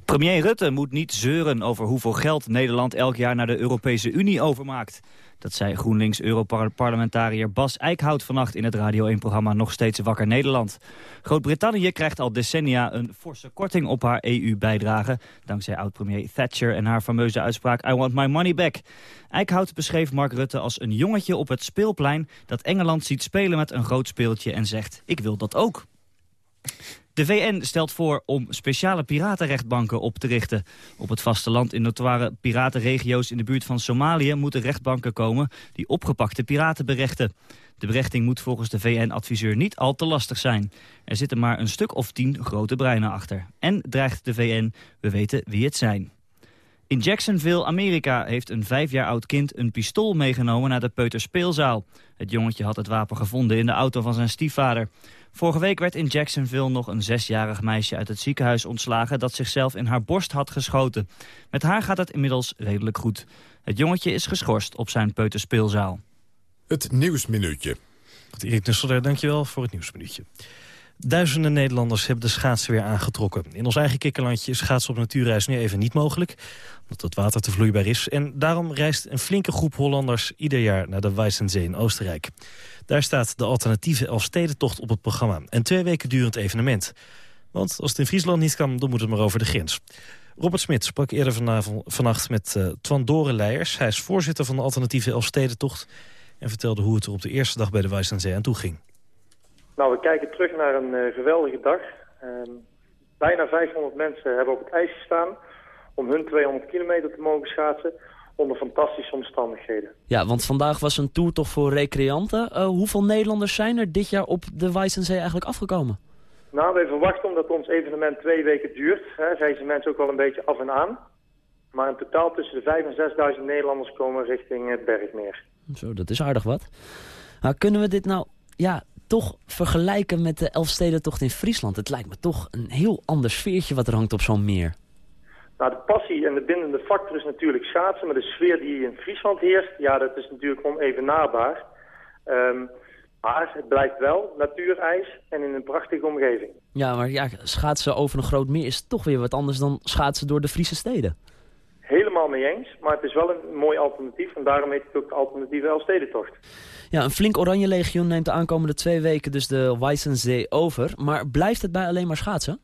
Premier Rutte moet niet zeuren over hoeveel geld Nederland elk jaar naar de Europese Unie overmaakt. Dat zei GroenLinks-Europarlementariër Bas Eickhout vannacht in het Radio 1-programma Nog Steeds Wakker Nederland. Groot-Brittannië krijgt al decennia een forse korting op haar EU-bijdrage... dankzij oud-premier Thatcher en haar fameuze uitspraak I want my money back. Eickhout beschreef Mark Rutte als een jongetje op het speelplein... dat Engeland ziet spelen met een groot speeltje en zegt ik wil dat ook. De VN stelt voor om speciale piratenrechtbanken op te richten. Op het vasteland in notoire piratenregio's in de buurt van Somalië... moeten rechtbanken komen die opgepakte piraten berechten. De berechting moet volgens de VN-adviseur niet al te lastig zijn. Er zitten maar een stuk of tien grote breinen achter. En dreigt de VN, we weten wie het zijn. In Jacksonville, Amerika, heeft een vijf jaar oud kind een pistool meegenomen naar de peuterspeelzaal. Het jongetje had het wapen gevonden in de auto van zijn stiefvader. Vorige week werd in Jacksonville nog een zesjarig meisje uit het ziekenhuis ontslagen... dat zichzelf in haar borst had geschoten. Met haar gaat het inmiddels redelijk goed. Het jongetje is geschorst op zijn peuterspeelzaal. Het Nieuwsminuutje. Erik Nusselder, dankjewel voor het Nieuwsminuutje. Duizenden Nederlanders hebben de schaatsen weer aangetrokken. In ons eigen kikkerlandje is schaatsen op natuurreis nu even niet mogelijk... omdat het water te vloeibaar is. En daarom reist een flinke groep Hollanders ieder jaar naar de Weissensee in Oostenrijk. Daar staat de alternatieve Elfstedentocht op het programma. Een twee weken durend evenement. Want als het in Friesland niet kan, dan moet het maar over de grens. Robert Smit sprak eerder vanavond, vannacht met uh, Twan Dorenleijers. Hij is voorzitter van de alternatieve Elfstedentocht... en vertelde hoe het er op de eerste dag bij de Weissensee aan toe ging. Nou, we kijken terug naar een uh, geweldige dag. Uh, bijna 500 mensen hebben op het ijs gestaan om hun 200 kilometer te mogen schaatsen onder fantastische omstandigheden. Ja, want vandaag was een tour toch voor recreanten. Uh, hoeveel Nederlanders zijn er dit jaar op de Weissensee eigenlijk afgekomen? Nou, wij verwachten omdat ons evenement twee weken duurt, hè, zijn ze mensen ook wel een beetje af en aan. Maar in totaal tussen de 5.000 en 6.000 Nederlanders komen richting het Bergmeer. Zo, dat is aardig wat. Nou, kunnen we dit nou ja, toch vergelijken met de Elfstedentocht in Friesland? Het lijkt me toch een heel ander sfeertje wat er hangt op zo'n meer. Nou, de passie en de bindende factor is natuurlijk schaatsen, maar de sfeer die in Friesland heerst, ja, dat is natuurlijk onevenaarbaar. Um, maar het blijft wel natuurijs en in een prachtige omgeving. Ja, maar ja, schaatsen over een groot meer is toch weer wat anders dan schaatsen door de Friese steden. Helemaal mee eens, maar het is wel een mooi alternatief en daarom heet het ook de alternatieve Elfstedentocht. Ja, een flink oranje legioen neemt de aankomende twee weken dus de Weissensee over. Maar blijft het bij alleen maar schaatsen?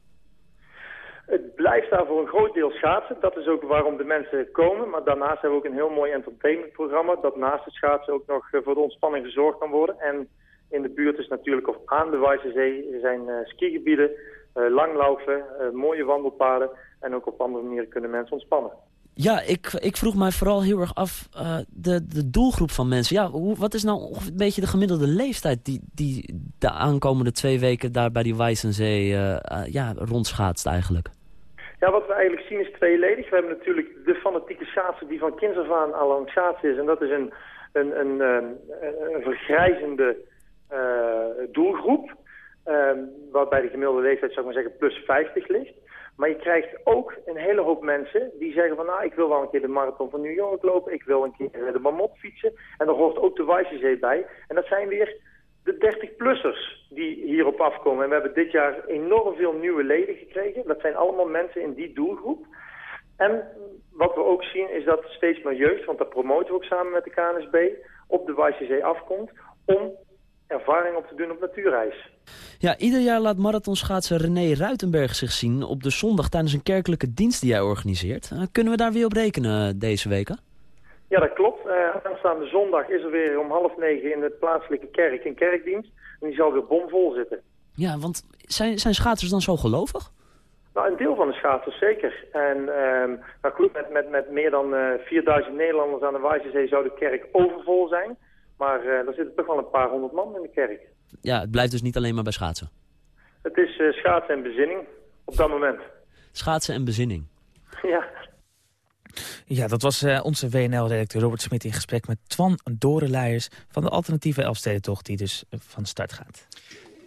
Het blijft daar voor een groot deel schaatsen. Dat is ook waarom de mensen komen. Maar daarnaast hebben we ook een heel mooi entertainmentprogramma... dat naast het schaatsen ook nog eh, voor de ontspanning gezorgd kan worden. En in de buurt is natuurlijk, of aan de Weissensee, zijn uh, skigebieden, uh, langlaufen, mooie wandelpaden... en ook op andere manieren kunnen mensen ontspannen. Ja, ik, ik vroeg mij vooral heel erg af uh, de, de doelgroep van mensen. Ja, hoe, wat is nou een beetje de gemiddelde leeftijd die, die de aankomende twee weken daar bij die Wijzenzee uh, uh, ja, rondschaatst eigenlijk? Ja, wat we eigenlijk zien is tweeledig. We hebben natuurlijk de fanatieke schaatser die van kinds af aan al aan schaatsen is. En dat is een, een, een, een, een vergrijzende doelgroep. waarbij de gemiddelde leeftijd, zou ik maar zeggen, plus 50 ligt. Maar je krijgt ook een hele hoop mensen die zeggen van... nou, ik wil wel een keer de marathon van New York lopen. Ik wil een keer de Marmot fietsen. En daar hoort ook de Wijzezee bij. En dat zijn weer de 30-plussers die hierop afkomen. En we hebben dit jaar enorm veel nieuwe leden gekregen. Dat zijn allemaal mensen in die doelgroep. En wat we ook zien is dat steeds meer jeugd... want dat promoten we ook samen met de KNSB... op de Wijzezee afkomt om ervaring op te doen op natuurreis. Ja, ieder jaar laat marathonschaatser René Ruitenberg zich zien op de zondag tijdens een kerkelijke dienst die jij organiseert. Uh, kunnen we daar weer op rekenen eh, deze weken? Ja, dat klopt. Uh, aanstaande zondag is er weer om half negen in de plaatselijke kerk een kerkdienst. En die zal weer bomvol zitten. Ja, want zijn, zijn schaatsers dan zo gelovig? Nou, een deel van de schaatsers zeker. En um, nou goed, met, met, met meer dan uh, 4000 Nederlanders aan de Wijzezee zou de kerk overvol zijn. Maar uh, er zitten toch wel een paar honderd man in de kerk. Ja, het blijft dus niet alleen maar bij schaatsen. Het is uh, schaatsen en bezinning op dat moment. Schaatsen en bezinning. [LAUGHS] Ja. Ja, dat was uh, onze WNL-redacteur Robert Smit in gesprek met Twan Dorenleijers... van de alternatieve Elfstedentocht die dus van start gaat.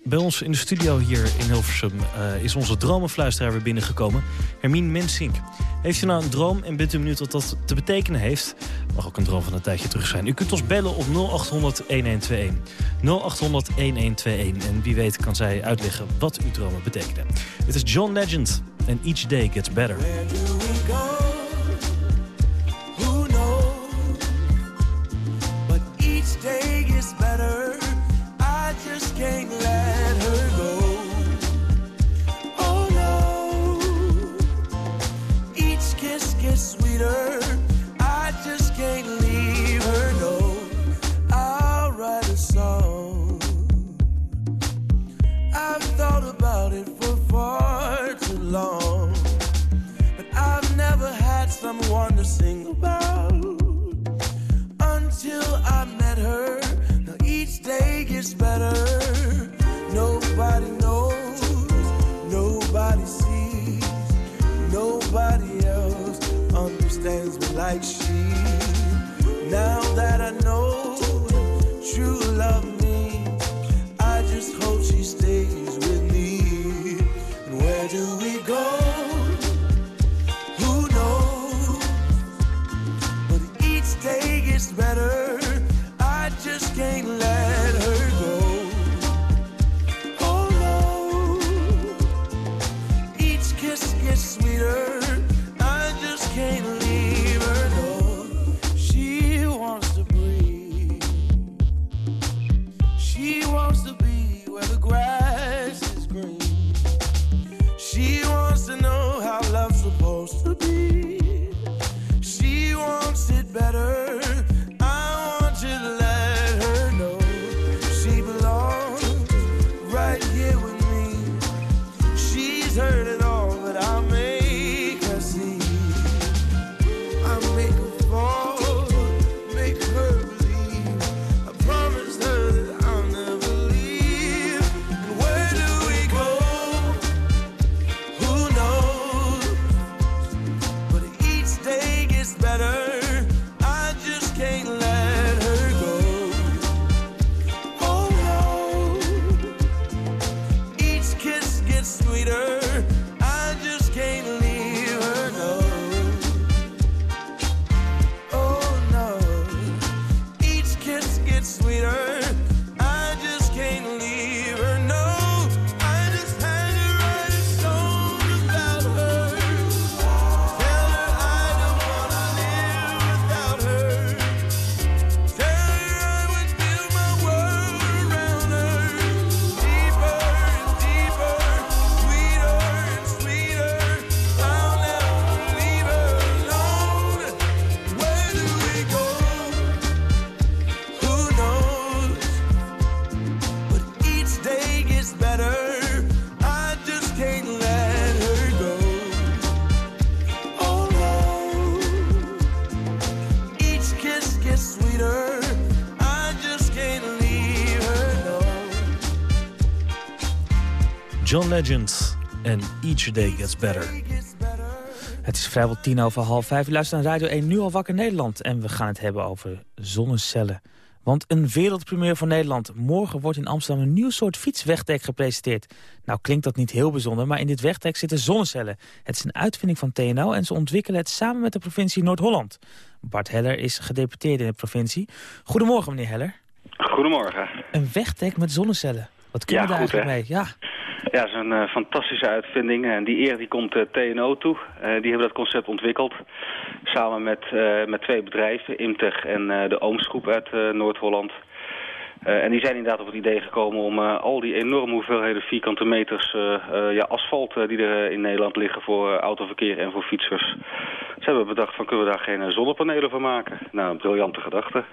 Bij ons in de studio hier in Hilversum uh, is onze dromenfluisteraar weer binnengekomen. Hermine Mensink. Heeft u nou een droom en bent u benieuwd wat dat te betekenen heeft? Mag ook een droom van een tijdje terug zijn. U kunt ons bellen op 0800-1121. 0800-1121. En wie weet kan zij uitleggen wat uw dromen betekenen. Het is John Legend en Each Day Gets Better. can't long, but I've never had someone to sing about until I met her. Now each day gets better. Nobody knows, nobody sees, nobody else understands me like she. John Legend en Each Day Gets Better. Het is vrijwel tien over half vijf. U luistert naar Radio 1 Nu al wakker Nederland. En we gaan het hebben over zonnecellen. Want een wereldpremier voor Nederland. Morgen wordt in Amsterdam een nieuw soort fietswegdek gepresenteerd. Nou klinkt dat niet heel bijzonder, maar in dit wegdek zitten zonnecellen. Het is een uitvinding van TNO en ze ontwikkelen het samen met de provincie Noord-Holland. Bart Heller is gedeputeerd in de provincie. Goedemorgen meneer Heller. Goedemorgen. Een wegdek met zonnecellen. Wat kunnen Ja, we daar goed, eigenlijk mee? Ja. Ja, dat is een eh, fantastische uitvinding. En die eer die komt eh, TNO toe. Eh, die hebben dat concept ontwikkeld. Samen met, met twee bedrijven, Imtech en de Oomsgroep uit Noord-Holland. En die zijn inderdaad op het idee gekomen om al die enorme hoeveelheden vierkante meters ja, asfalt die er in Nederland liggen voor autoverkeer en voor fietsers. Ze hebben bedacht van kunnen we daar geen zonnepanelen van maken. Nou, een briljante gedachte.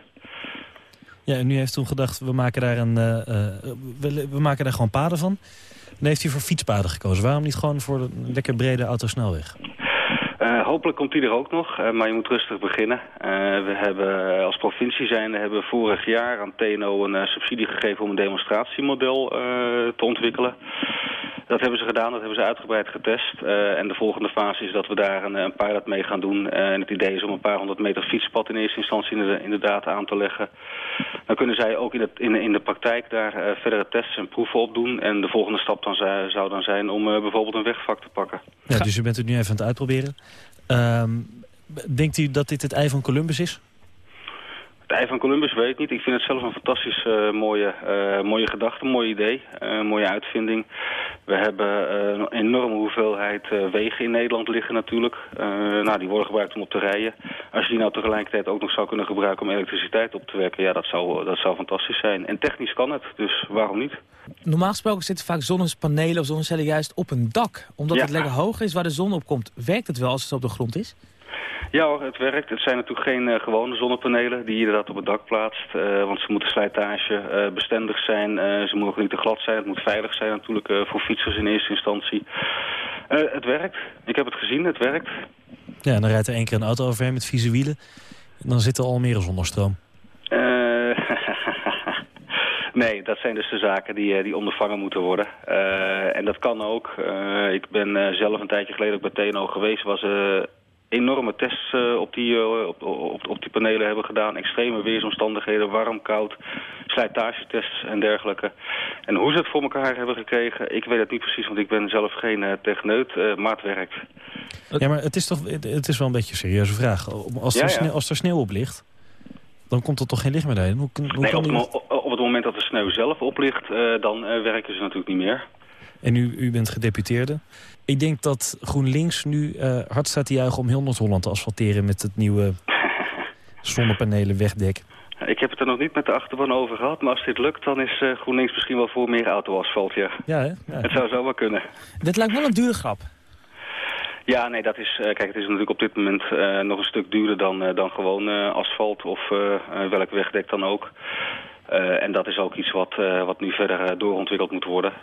Ja, en nu heeft toen gedacht, we maken daar, een, we maken daar gewoon paden van. Dan heeft hij voor fietspaden gekozen. Waarom niet gewoon voor een lekker brede autosnelweg? Eh, hopelijk komt die er ook nog, eh, maar je moet rustig beginnen. Eh, we hebben als provincie zijnde hebben vorig jaar aan TNO een subsidie gegeven om een demonstratiemodel te ontwikkelen. Dat hebben ze gedaan, dat hebben ze uitgebreid getest. En de volgende fase is dat we daar een, een pilot mee gaan doen. En het idee is om een paar honderd meter fietspad in eerste instantie inderdaad- aan te leggen. Dan kunnen zij ook in, het, in, in de praktijk daar verdere tests en proeven op doen. En de volgende stap dan zou, dan zijn om bijvoorbeeld een wegvak te pakken. Ja, dus u bent het nu even aan het uitproberen. Ehm, denkt u dat dit het ei van Columbus is? Het ei van Columbus weet ik niet. Ik vind het zelf een fantastisch eh, mooie, eh, mooie gedachte, een mooi idee, een mooie uitvinding. We hebben een enorme hoeveelheid wegen in Nederland liggen natuurlijk. Nou, die worden gebruikt om op te rijden. Als je die nou tegelijkertijd ook nog zou kunnen gebruiken om elektriciteit op te wekken, ja, dat zou, dat zou fantastisch zijn. En technisch kan het, dus waarom niet? Normaal gesproken zitten vaak zonnepanelen of zonnecellen juist op een dak. Omdat Ja. het lekker hoog is waar de zon op komt. Werkt het wel als het op de grond is? Ja hoor, het werkt. Het zijn natuurlijk geen eh, gewone zonnepanelen die je inderdaad op het dak plaatst. eh, want ze moeten slijtage eh, bestendig zijn. ze mogen niet te glad zijn. Het moet veilig zijn natuurlijk voor fietsers in eerste instantie. Het werkt. Ik heb het gezien, het werkt. Ja, en dan rijdt er één keer een auto overheen met vieze wielen. En dan zit er al meer zonder stroom. [LAUGHS] Nee, dat zijn dus de zaken die, die ondervangen moeten worden. En dat kan ook. Ik ben zelf een tijdje geleden ook bij TNO geweest. was eh, enorme tests eh, op, die, eh, op, op, op die panelen hebben gedaan. Extreme weersomstandigheden, warm, koud, slijtagetests en dergelijke. En hoe ze het voor elkaar hebben gekregen, ik weet het niet precies, want ik ben zelf geen eh, techneut, eh, maar het werkt. Ja, maar het is toch het is wel een beetje een serieuze vraag. Als er, Ja, ja. sneeuw, als er sneeuw op ligt, dan komt er toch geen licht meer heen? Hoe, hoe Nee, op, het op moment dat de sneeuw zelf oplicht, eh, dan werken ze natuurlijk niet meer. En u, u bent gedeputeerde. Ik denk dat GroenLinks nu eh, hard staat te juichen om heel Noord-Holland te asfalteren met het nieuwe [LAUGHS] zonnepanelen wegdek. Ik heb het er nog niet met de achterban over gehad, maar als dit lukt, dan is eh, GroenLinks misschien wel voor meer autoasfalt, ja. Ja, hè? Het zou zo wel kunnen. Dit lijkt wel een dure grap. Ja, nee, dat is, eh, kijk, het is natuurlijk op dit moment nog een stuk duurder dan, dan gewoon asfalt of welk wegdek dan ook. Eh, en dat is ook iets wat, eh, wat nu verder eh, doorontwikkeld moet worden.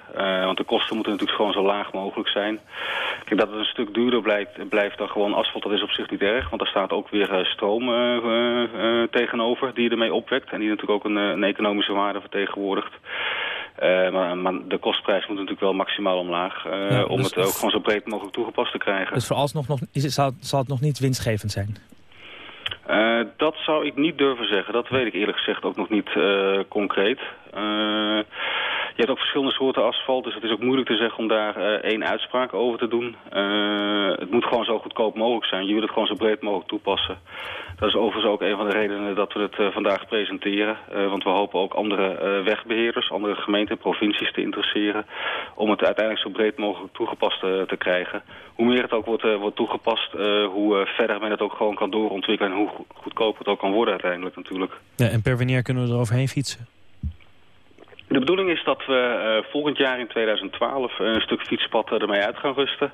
Want de kosten moeten natuurlijk gewoon zo laag mogelijk zijn. Kijk, dat het een stuk duurder blijft, blijft dan gewoon asfalt, dat is op zich niet erg. Want daar staat ook weer stroom tegenover die je ermee opwekt. En die natuurlijk ook een, een economische waarde vertegenwoordigt. Maar, maar de kostprijs moet natuurlijk wel maximaal omlaag. Ja, om dus het ook gewoon zo breed mogelijk toegepast te krijgen. Dus vooralsnog nog, is het, zal, zal het nog niet winstgevend zijn. Eh, dat zou ik niet durven zeggen. Dat weet ik eerlijk gezegd ook nog niet eh, concreet. Eh, je hebt ook verschillende soorten asfalt, dus het is ook moeilijk te zeggen om daar eh, één uitspraak over te doen. Eh, het moet gewoon zo goedkoop mogelijk zijn. Je wil het gewoon zo breed mogelijk toepassen. Dat is overigens ook een van de redenen dat we het eh, vandaag presenteren. Want we hopen ook andere eh, wegbeheerders, andere gemeenten en provincies te interesseren... om het uiteindelijk zo breed mogelijk toegepast te krijgen. Hoe meer het ook wordt, wordt toegepast, hoe verder men het ook gewoon kan doorontwikkelen... en hoe go- goedkoper het ook kan worden uiteindelijk natuurlijk. Ja, en per wanneer kunnen we er overheen fietsen? De bedoeling is dat we eh, volgend jaar in 2012 een stuk fietspad ermee uit gaan rusten.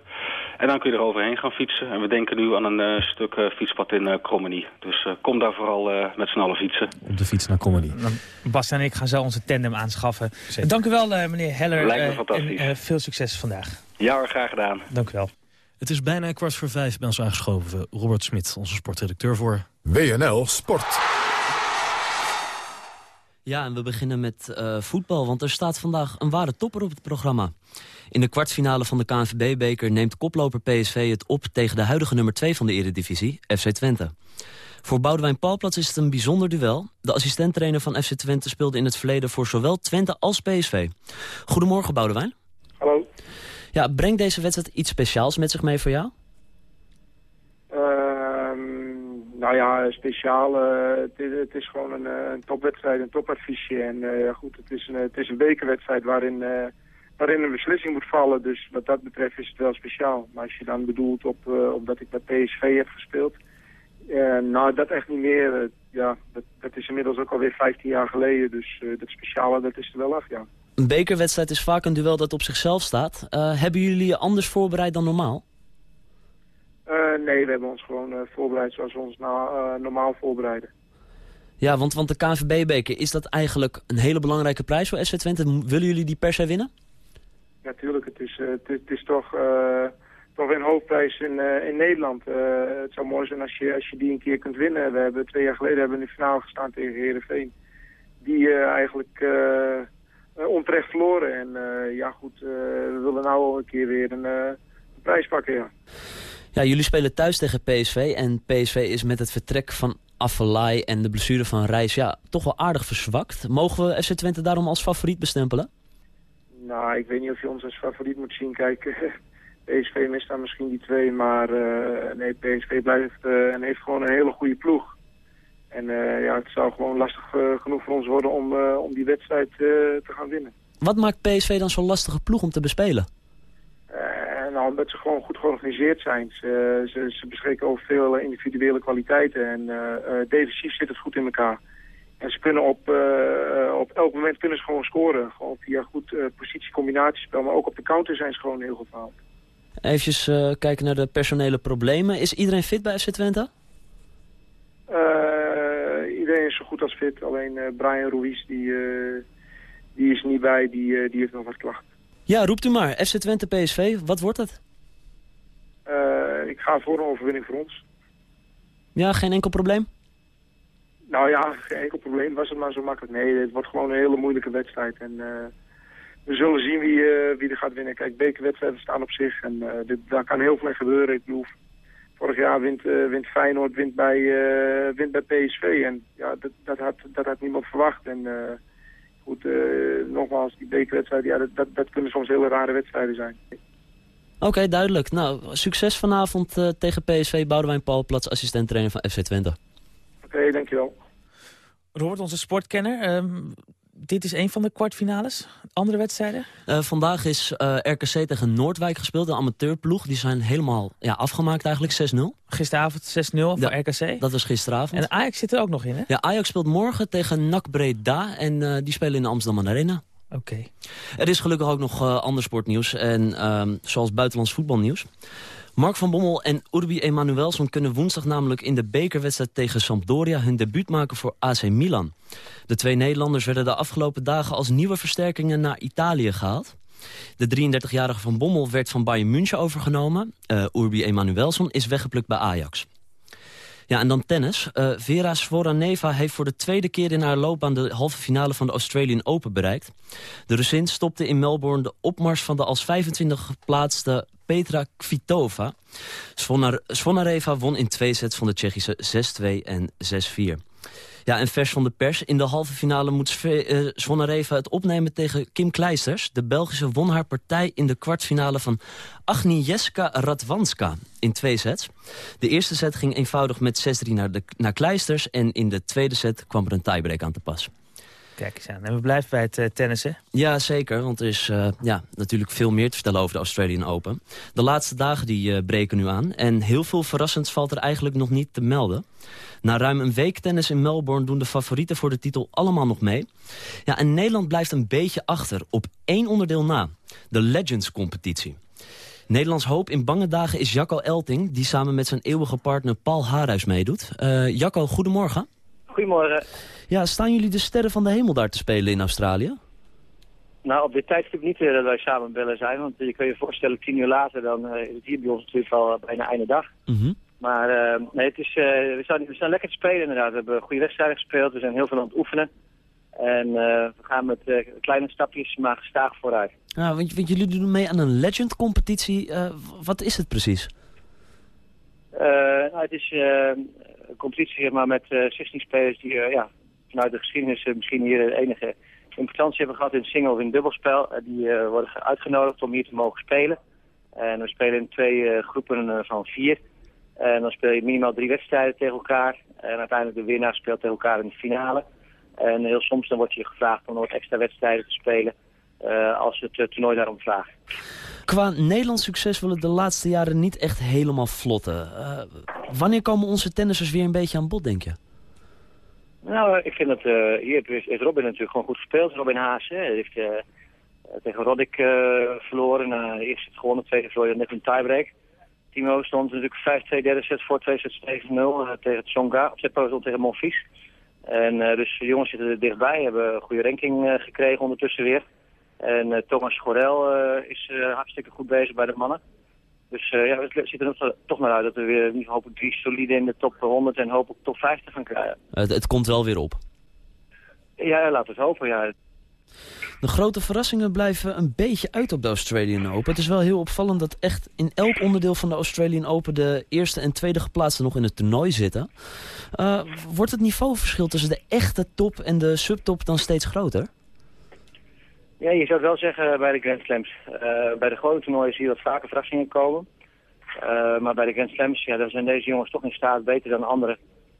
En dan kun je er overheen gaan fietsen. En we denken nu aan een eh, stuk eh, fietspad in eh Krommenie. Dus eh, kom daar vooral eh, met z'n allen fietsen. Op de fiets naar Comedy. Bas en ik gaan zo onze tandem aanschaffen. Dank u wel, eh, meneer Heller. Lijkt me fantastisch. En eh, veel succes vandaag. Ja hoor, graag gedaan. Dank u wel. Het is bijna kwart voor vijf bij ons aangeschoven. Robert Smit, onze sportredacteur voor... WNL Sport. Ja, en we beginnen met uh, voetbal, want er staat vandaag een ware topper op het programma. In de kwartfinale van de KNVB-beker neemt koploper PSV het op tegen de huidige nummer 2 van de eredivisie, FC Twente. Voor Boudewijn Palplatz is het een bijzonder duel. De assistenttrainer van FC Twente speelde in het verleden voor zowel Twente als PSV. Goedemorgen Boudewijn. Hallo. Ja, brengt deze wedstrijd iets speciaals met zich mee voor jou? Nou ja, speciaal. Uh, het, is, het, is gewoon een, eh, een, topwedstrijd, een topadviesje. En uh, goed, het is, een, het is een bekerwedstrijd waarin, waarin een beslissing moet vallen. Dus wat dat betreft is het wel speciaal. Maar als je dan bedoelt op, op dat ik bij PSV heb gespeeld... nou, dat echt niet meer. ja, dat, dat, is inmiddels ook alweer 15 jaar geleden. Dus dat speciale, dat is er wel af, ja. Een bekerwedstrijd is vaak een duel dat op zichzelf staat. hebben jullie je anders voorbereid dan normaal? Uh, nee, we hebben ons gewoon uh, voorbereid zoals we ons nou, uh, normaal voorbereiden. Ja, want, want de KNVB-beker, is dat eigenlijk een hele belangrijke prijs voor SC Twente? Willen jullie die per se winnen? Natuurlijk, het is, het, het is toch, toch een hoofdprijs in, in Nederland. het zou mooi zijn als je, als je die een keer kunt winnen. We hebben twee jaar geleden hebben we in de finale gestaan tegen Heerenveen. Die eigenlijk onterecht verloren. En ja goed, we willen nou al een keer weer een, een prijs pakken, ja. Ja, jullie spelen thuis tegen PSV en PSV is met het vertrek van Affelay en de blessure van Reis ja, toch wel aardig verzwakt. Mogen we FC Twente daarom als favoriet bestempelen? Nou, ik weet niet of je ons als favoriet moet zien. Kijk, [LAUGHS] PSV mist daar misschien die twee, maar uh, nee, PSV blijft uh, en heeft gewoon een hele goede ploeg. En uh, ja, het zou gewoon lastig genoeg voor ons worden om, om die wedstrijd te gaan winnen. Wat maakt PSV dan zo'n lastige ploeg om te bespelen? Nou, omdat ze gewoon goed georganiseerd zijn. Ze, ze, ze beschikken over veel individuele kwaliteiten en uh, defensief zit het goed in elkaar. En ze kunnen op, uh, op elk moment kunnen ze gewoon scoren. Gewoon via goed uh, positiecombinatiespel. Maar ook op de counter zijn ze gewoon heel gevaarlijk. Even kijken naar de personele problemen. Is iedereen fit bij FC Twente? iedereen is zo goed als fit. Alleen Brian Ruiz die, die is niet bij. Die, die heeft nog wat klachten. Ja, roept u maar. FC Twente PSV, wat wordt het? Uh, ik ga voor een overwinning voor ons. Ja, geen enkel probleem? Nou ja, geen enkel probleem. Was het maar zo makkelijk. Nee, het wordt gewoon een hele moeilijke wedstrijd. En uh, we zullen zien wie, uh, wie er gaat winnen. Kijk, bekerwedstrijden staan op zich. En dit, daar kan heel veel gebeuren. Ik bedoel, vorig jaar wint, wint Feyenoord wint bij, wint bij PSV. En ja, dat, dat, had, dat had niemand verwacht. En goed, uh, nogmaals, die bekerwedstrijden, ja, dat, dat, dat, kunnen soms hele rare wedstrijden zijn. Oké, duidelijk. Nou, succes vanavond uh, tegen PSV. Boudewijn Paul, assistent-trainer van FC Twente. Oké, dankjewel. Robert, onze sportkenner. Um, dit is een van de kwartfinales. Andere wedstrijden? Uh, vandaag is uh, RKC tegen Noordwijk gespeeld, een amateurploeg. Die zijn helemaal ja, afgemaakt eigenlijk, 6-0. Gisteravond 6-0 voor ja, RKC? Dat was gisteravond. En Ajax zit er ook nog in, hè? Ja, Ajax speelt morgen tegen NAC Breda en uh, die spelen in de Amsterdam Arena. Oké. Okay. Er is gelukkig ook nog ander sportnieuws, en, ehm, zoals buitenlands voetbalnieuws. Mark van Bommel en Urbi Emanuelson kunnen woensdag namelijk in de bekerwedstrijd tegen Sampdoria hun debuut maken voor AC Milan. De twee Nederlanders werden de afgelopen dagen als nieuwe versterkingen naar Italië gehaald. De 33-jarige Van Bommel werd van Bayern München overgenomen. Uh, Urbi Emanuelson is weggeplukt bij Ajax. Ja, en dan tennis. Uh, Vera Svoraneva heeft voor de tweede keer in haar loopbaan... de halve finale van de Australian Open bereikt. De Russin stopte in Melbourne de opmars van de als 25 geplaatste Petra Kvitova. Svonareva won in twee sets van de Tsjechische 6-2 en 6-4. Ja, en vers van de pers. In de halve finale moet Svonareva het opnemen tegen Kim Kleisters. De Belgische won haar partij in de kwartfinale van Agnieszka Radwanska in twee sets. De eerste set ging eenvoudig met 6-3 naar, naar Kleisters... en in de tweede set kwam er een tiebreak aan te pas. Kijk eens aan. En we blijven bij het uh, tennissen. Ja, zeker. Want er is uh, ja, natuurlijk veel meer te vertellen over de Australian Open. De laatste dagen die uh, breken nu aan. En heel veel verrassends valt er eigenlijk nog niet te melden. Na ruim een week tennis in Melbourne doen de favorieten voor de titel allemaal nog mee. Ja, en Nederland blijft een beetje achter op één onderdeel na. De Legends-competitie. Nederlands hoop in bange dagen is Jacco Elting... die samen met zijn eeuwige partner Paul Haarhuis meedoet. Jacco, goedemorgen. Goedemorgen. Ja, staan jullie de sterren van de hemel daar te spelen in Australië? Nou, op dit tijdstip niet uh, dat wij samen bellen zijn. Want je kan je voorstellen, tien uur later, dan uh, is het hier bij ons natuurlijk al bijna einde dag. Mm Maar uh, nee, het is, we, staan, we staan lekker te spelen inderdaad. We hebben goede wedstrijden gespeeld. We zijn heel veel aan het oefenen. En eh, we gaan met eh, kleine stapjes, maar gestaag vooruit. Ja, want, want jullie doen mee aan een Legend-competitie. Eh, wat is het precies? Eh, nou, het is eh, een competitie zeg maar, met eh 16 spelers die eh, ja, vanuit de geschiedenis eh, misschien hier de enige importantie hebben gehad in single of in dubbelspel. Eh, die eh, worden uitgenodigd om hier te mogen spelen. En we spelen in twee groepen van vier. En dan speel je minimaal drie wedstrijden tegen elkaar. En uiteindelijk de winnaar speelt tegen elkaar in de finale. En heel soms dan word je gevraagd om nog extra wedstrijden te spelen als het toernooi daarom vraagt. Qua Nederlands succes wil het de laatste jaren niet echt helemaal vlotten. Wanneer komen onze tennissers weer een beetje aan bod, denk je? Nou, ik vind dat eh, hier heeft Robin natuurlijk gewoon goed gespeeld. Robin Haase hè, heeft eh, tegen Roddick eh, verloren. Uh, eerst het gewonnen, tweede verloren net een tiebreak. Timo stond natuurlijk 5-2 derde set voor, twee sets tegen 0 uh, tegen Tsonga. Op stond tegen Monfils. En dus de jongens zitten er dichtbij, hebben een goede ranking gekregen ondertussen weer. En Thomas Schorel is hartstikke goed bezig bij de mannen. Dus uh, ja, het ziet er toch naar uit dat we weer niet hopelijk drie solide in de top 100 en hopelijk top 50 gaan krijgen. Het, het komt wel weer op. Ja, laten we het hopen, ja. De grote verrassingen blijven een beetje uit op de Australian Open. Het is wel heel opvallend dat echt in elk onderdeel van de Australian Open... de eerste en tweede geplaatsten nog in het toernooi zitten. Uh, wordt het niveauverschil tussen de echte top en de subtop dan steeds groter? Ja, je zou het wel zeggen bij de Grand Slams. Uh, bij de grote toernooien zie je wat vaker verrassingen komen. Uh, maar bij de Grand Slams, ja, daar zijn deze jongens toch in staat, beter dan anderen,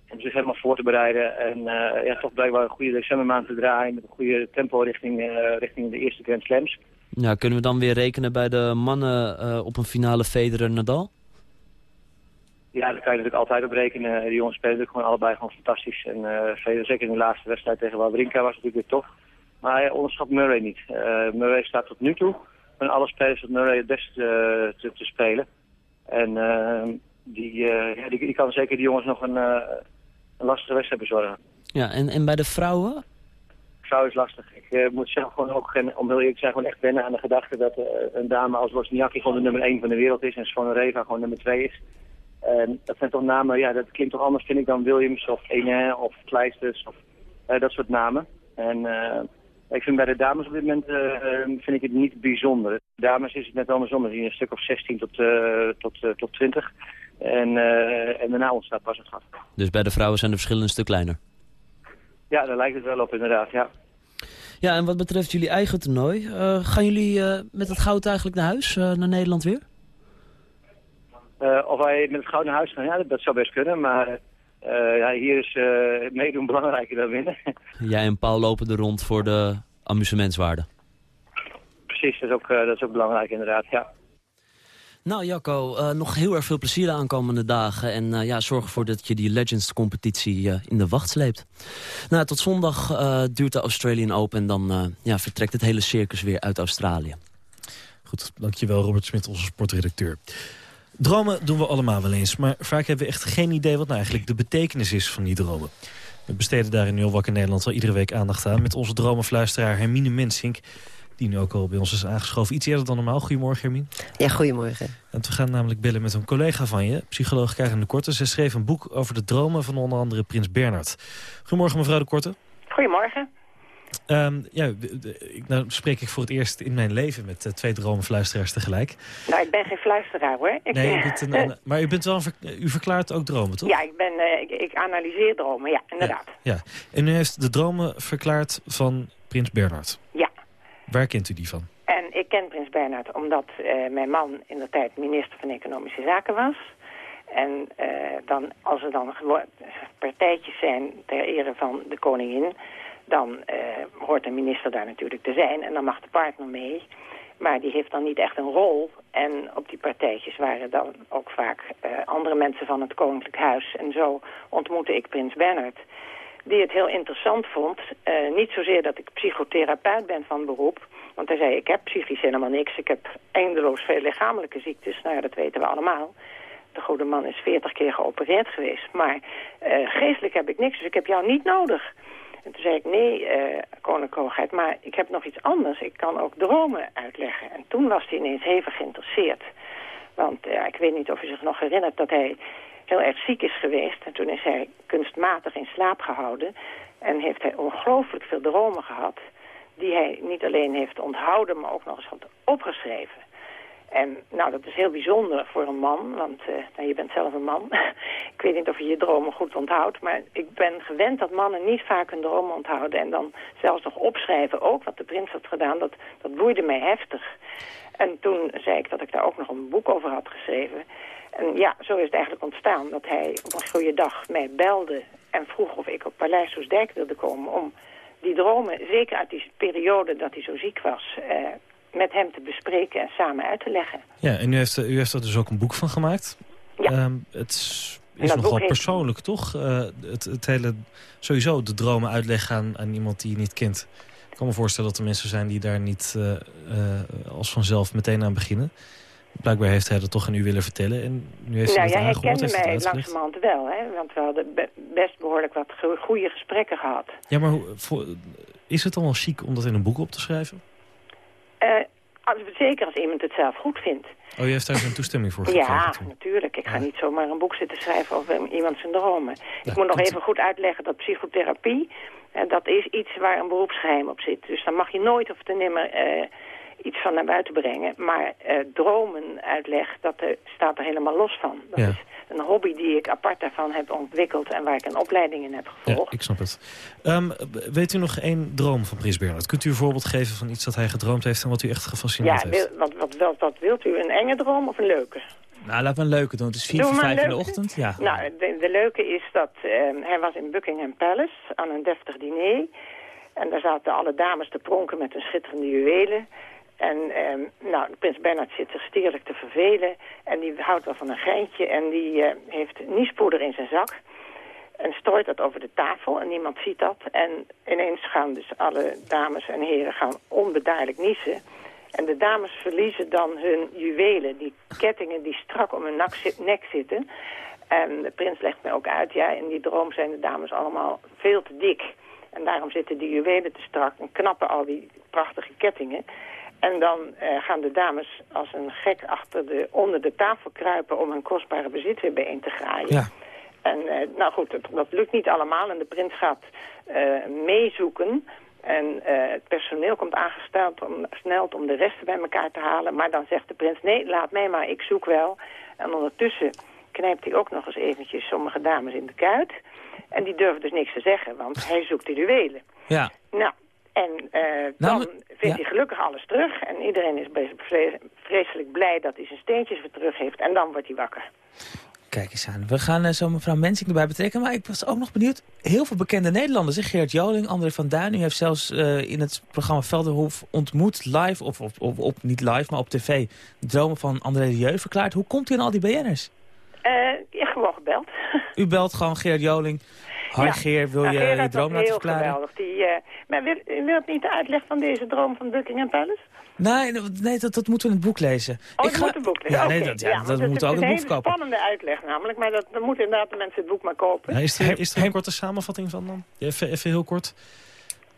om zich helemaal voor te bereiden. En uh, ja, toch blijkbaar een goede decembermaand te draaien met een goede tempo richting, richting de eerste Grand Slams. Ja, kunnen we dan weer rekenen bij de mannen op een finale Federer-Nadal? Ja, daar kan je natuurlijk altijd op rekenen. De jongens spelen natuurlijk gewoon allebei gewoon fantastisch. En Federer, zeker in de laatste wedstrijd tegen Wawrinka, was natuurlijk weer tof. Maar hij onderschat Murray niet. Uh, Murray staat tot nu toe van alle spelers dat Murray het beste uh, te, te, spelen. En uh, die, ja, die, die, kan zeker die jongens nog een, een lastige wedstrijd bezorgen. Ja, en, en bij de vrouwen? Vrouwen is lastig. Ik moet zelf gewoon ook, om heel eerlijk te zijn, gewoon echt wennen aan de gedachte dat een dame als Wozniacki gewoon de nummer 1 van de wereld is en Svonareva gewoon nummer 2 is. En dat zijn toch namen, ja, dat klinkt toch anders vind ik dan Williams of Ene of Kleisters of dat soort namen. En ik vind bij de dames op dit moment uh, vind ik het niet bijzonder. De dames is het net andersom. Er zien een stuk of 16 tot, uh, tot, uh, tot 20. En, en daarna ontstaat pas het gat. Dus bij de vrouwen zijn de verschillen een stuk kleiner? Ja, daar lijkt het wel op inderdaad, ja. Ja, en wat betreft jullie eigen toernooi, gaan jullie met het goud eigenlijk naar huis, naar Nederland weer? of wij met het goud naar huis gaan, ja, dat, dat zou best kunnen, maar... Uh, ja, hier is uh, meedoen belangrijker dan winnen. [LAUGHS] Jij en Paul lopen er rond voor de amusementswaarde. Precies, dat is ook, uh, dat is ook belangrijk inderdaad, ja. Nou Jacco, nog heel erg veel plezier de aankomende dagen. En ja, zorg ervoor dat je die Legends-competitie in de wacht sleept. Nou, tot zondag duurt de Australian Open en dan ja, vertrekt het hele circus weer uit Australië. Goed, dankjewel Robert Smit, onze sportredacteur. Dromen doen we allemaal wel eens, maar vaak hebben we echt geen idee wat nou eigenlijk de betekenis is van die dromen. We besteden daar in Heel Wakker Nederland al iedere week aandacht aan met onze dromenfluisteraar Hermine Mensink. Die nu ook al bij ons is aangeschoven. Iets eerder dan normaal. Goedemorgen Hermine. Ja, goedemorgen. En we gaan namelijk bellen met een collega van je, psycholoog Karin de Korte. Ze schreef een boek over de dromen van onder andere Prins Bernhard. Goedemorgen mevrouw de Korte. Goedemorgen. Um, ja, nou spreek ik voor het eerst in mijn leven met uh, twee dromenfluisteraars tegelijk. Nou, ik ben geen fluisteraar hoor. Ik nee, [LAUGHS] een, een, maar u, bent wel een, u verklaart ook dromen, toch? Ja, ik, ben, uh, ik, ik, analyseer dromen, ja, inderdaad. Ja, ja, en u heeft de dromen verklaard van Prins Bernhard. Ja. Waar kent u die van? En ik ken Prins Bernhard omdat uh, mijn man in de tijd minister van Economische Zaken was. En dan, als er dan partijtjes zijn ter ere van de koningin dan uh, hoort de minister daar natuurlijk te zijn en dan mag de partner mee. Maar die heeft dan niet echt een rol. En op die partijtjes waren dan ook vaak uh, andere mensen van het Koninklijk Huis. En zo ontmoette ik Prins Bernhard. Die het heel interessant vond. Uh, niet zozeer dat ik psychotherapeut ben van beroep. Want hij zei, ik heb psychisch helemaal niks. Ik heb eindeloos veel lichamelijke ziektes. Nou ja, dat weten we allemaal. De goede man is 40 keer geopereerd geweest. Maar geestelijk heb ik niks, dus ik heb jou niet nodig. En toen zei ik, nee, uh, koninklijke hoogheid, maar ik heb nog iets anders. Ik kan ook dromen uitleggen. En toen was hij ineens hevig geïnteresseerd. Want ja, ik weet niet of u zich nog herinnert dat hij heel erg ziek is geweest. En toen is hij kunstmatig in slaap gehouden. En heeft hij ongelooflijk veel dromen gehad... die hij niet alleen heeft onthouden, maar ook nog eens had opgeschreven. En nou, dat is heel bijzonder voor een man, want uh, nou, je bent zelf een man. [LAUGHS] ik weet niet of je je dromen goed onthoudt, maar ik ben gewend dat mannen niet vaak hun dromen onthouden. En dan zelfs nog opschrijven, ook wat de prins had gedaan, dat, dat boeide mij heftig. En toen zei ik dat ik daar ook nog een boek over had geschreven. En ja, zo is het eigenlijk ontstaan dat hij op een goede dag mij belde en vroeg of ik op Paleis Soesdijk wilde komen om die dromen, zeker uit die periode dat hij zo ziek was, eh, met hem te bespreken en samen uit te leggen. Ja, en u heeft, u heeft er dus ook een boek van gemaakt. Ja. Ehm, het is nogal heeft... persoonlijk, toch? Uh, het, het hele, sowieso de dromen uitleggen aan, aan iemand die je niet kent. Ik kan me voorstellen dat er mensen zijn die daar niet uh, uh, als vanzelf meteen aan beginnen. Blijkbaar heeft hij dat toch aan u willen vertellen. En nu heeft nou, hij ja, hij kende mij langzamerhand wel. Hè? Want we hadden best behoorlijk wat goede gesprekken gehad. Ja, maar hoe, voor, is het dan wel chic om dat in een boek op te schrijven? Uh, als, zeker als iemand het zelf goed vindt. Oh, je heeft daar zijn toestemming voor gekregen? Ja, natuurlijk. Ik ga ja. niet zomaar een boek zitten schrijven over iemand zijn dromen. Ja, ik moet nog even goed uitleggen dat psychotherapie... Uh, dat is iets waar een beroepsgeheim op zit. Dus dan mag je nooit of te nimmer... Uh, iets van naar buiten brengen. Maar uh, dromen uitleg, dat uh, staat er helemaal los van. Dat ja. is een hobby die ik apart daarvan heb ontwikkeld... en waar ik een opleiding in heb gevolgd. Ja, ik snap het. Um, weet u nog één droom van Prins Bernhard? Kunt u een voorbeeld geven van iets dat hij gedroomd heeft... en wat u echt gefascineerd ja, heeft? Ja, wat, wat, wat, wat wilt u? Een enge droom of een leuke? Nou, laten we een leuke doen. Het is vier voor vijf in de ochtend. Ja. Nou, de, de leuke is dat uh, hij was in Buckingham Palace aan een deftig diner... En daar zaten alle dames te pronken met hun schitterende juwelen. En eh, nou, prins Bernhard zit zich stierlijk te vervelen. En die houdt wel van een geintje. En die eh, heeft niespoeder in zijn zak. En strooit dat over de tafel. En niemand ziet dat. En ineens gaan dus alle dames en heren gaan onbedaarlijk niezen. En de dames verliezen dan hun juwelen. Die kettingen die strak om hun nek zitten. En de prins legt mij ook uit. Ja, in die droom zijn de dames allemaal veel te dik. En daarom zitten die juwelen te strak. En knappen al die prachtige kettingen. En dan uh, gaan de dames als een gek achter de, onder de tafel kruipen... om hun kostbare bezit weer bijeen te graaien. Ja. En uh, nou goed, dat, dat, lukt niet allemaal. En de prins gaat uh, meezoeken. En het personeel komt aangesteld om, snel om de resten bij elkaar te halen. Maar dan zegt de prins, nee, laat mij maar, ik zoek wel. En ondertussen knijpt hij ook nog eens eventjes sommige dames in de kuit. En die durven dus niks te zeggen, want hij zoekt de juwelen. Ja. Nou, en uh, Nou, dan vindt ja. hij gelukkig alles terug. En iedereen is vreselijk blij dat hij zijn steentjes weer terug heeft. En dan wordt hij wakker. Kijk eens aan. We gaan eh, zo mevrouw Mensing erbij betrekken. Maar ik was ook nog benieuwd. Heel veel bekende Nederlanders. Hè? Geert Joling, André van Duin. U heeft zelfs eh, in het programma Veldenhof ontmoet live. Of, of, niet live, maar op tv. Dromen van André de Jeu verklaard. Hoe komt u aan al die BN'ers? Eh ja, gewoon gebeld. [LAUGHS] U belt gewoon Geert Joling. Hoi Ja. Geert, wil Nou, je Gerard je droom laten verklaren? geweldig. Die, eh, maar wil, u wilt niet de uitleg van deze droom van Buckingham Palace? Nee, nee dat, dat moeten we in het boek lezen. Oh, ik ik moet een boek lezen. Ja, nee, dat, ja, want dat het moet ook een boek een hele kopen. spannende uitleg namelijk. Maar dat, dan moeten inderdaad de mensen het boek maar kopen. Ja, is er, is er een korte samenvatting van dan? Ja, even, even heel kort.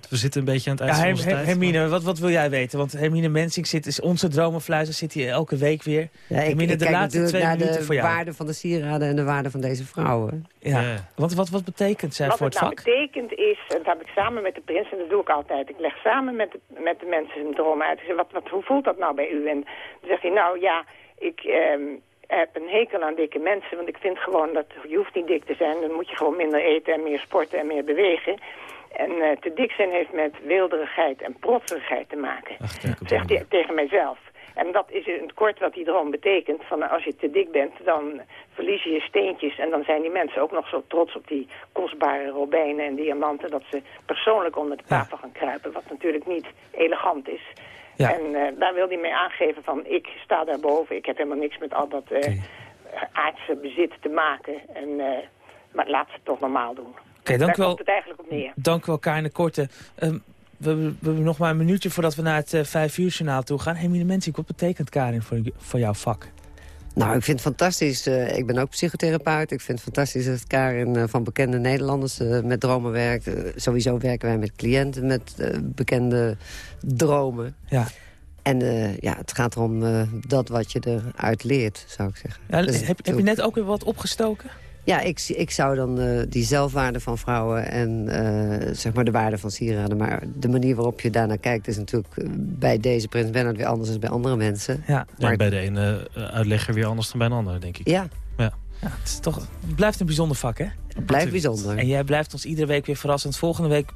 We zitten een beetje aan het Ja, eind van onze tijd. Hermine, wat, wat wil jij weten? Want Hermine Mensing zit, is onze dromenfluister, zit hier elke week weer. Ja, ik, Hermine, ik de kijk laatste twee naar minuten de voor jou. waarde van de sieraden en de waarde van deze vrouwen. Ja. Want wat, wat betekent zij Wat voor het het nou vak? betekent is, en dat heb ik samen met de prins, en dat doe ik altijd. Ik leg samen met de, met de mensen hun droom uit. Ik zeg, wat, wat, hoe voelt dat nou bij u? En dan zegt hij, nou ja, ik ehm, heb een hekel aan dikke mensen. Want ik vind gewoon dat je hoeft niet dik te zijn. Dan moet je gewoon minder eten en meer sporten en meer bewegen. En eh, te dik zijn heeft met weelderigheid en protserigheid te maken. zegt hij tegen mijzelf. En dat is in het kort wat die droom betekent. Van als je te dik bent, dan verlies je je steentjes. En dan zijn die mensen ook nog zo trots op die kostbare robijnen en diamanten... dat ze persoonlijk onder de tafel gaan kruipen. Wat natuurlijk niet elegant is. Ja. En eh, daar wil hij mee aangeven van ik sta daarboven. Ik heb helemaal niks met al dat eh, aardse bezit te maken. En, maar laat ze het toch normaal doen. Oké, dank daar u wel. komt het eigenlijk op neer. Dank u wel, Karin Korte. Ehm, we, hebben- we hebben nog maar een minuutje voordat we naar het eh, vijf uur journaal toe gaan. Mensing, wat betekent Karin voor, voor jouw vak? Nou, ik vind het fantastisch. eh, ik ben ook psychotherapeut. Ik vind het fantastisch dat Karin eh, van bekende Nederlanders met dromen werkt. Sowieso werken wij met cliënten met bekende dromen. Ja. En eh, ja, het gaat erom eh, dat wat je eruit leert, zou ik zeggen. Ja, Dus heb, heb je net ook weer wat opgestoken? Ja, ik, ik zou dan uh, die zelfwaarde van vrouwen en uh, zeg maar de waarde van sieraden... maar de manier waarop je daarnaar kijkt is natuurlijk uh, bij deze prins Bernhard weer anders dan bij andere mensen. Ja, maar... bij de ene uitlegger weer anders dan bij een ander, denk ik. Ja. ja. ja het, is toch, het blijft een bijzonder vak, hè? Het blijft bijzonder. En jij blijft ons iedere week weer verrassend. Volgende week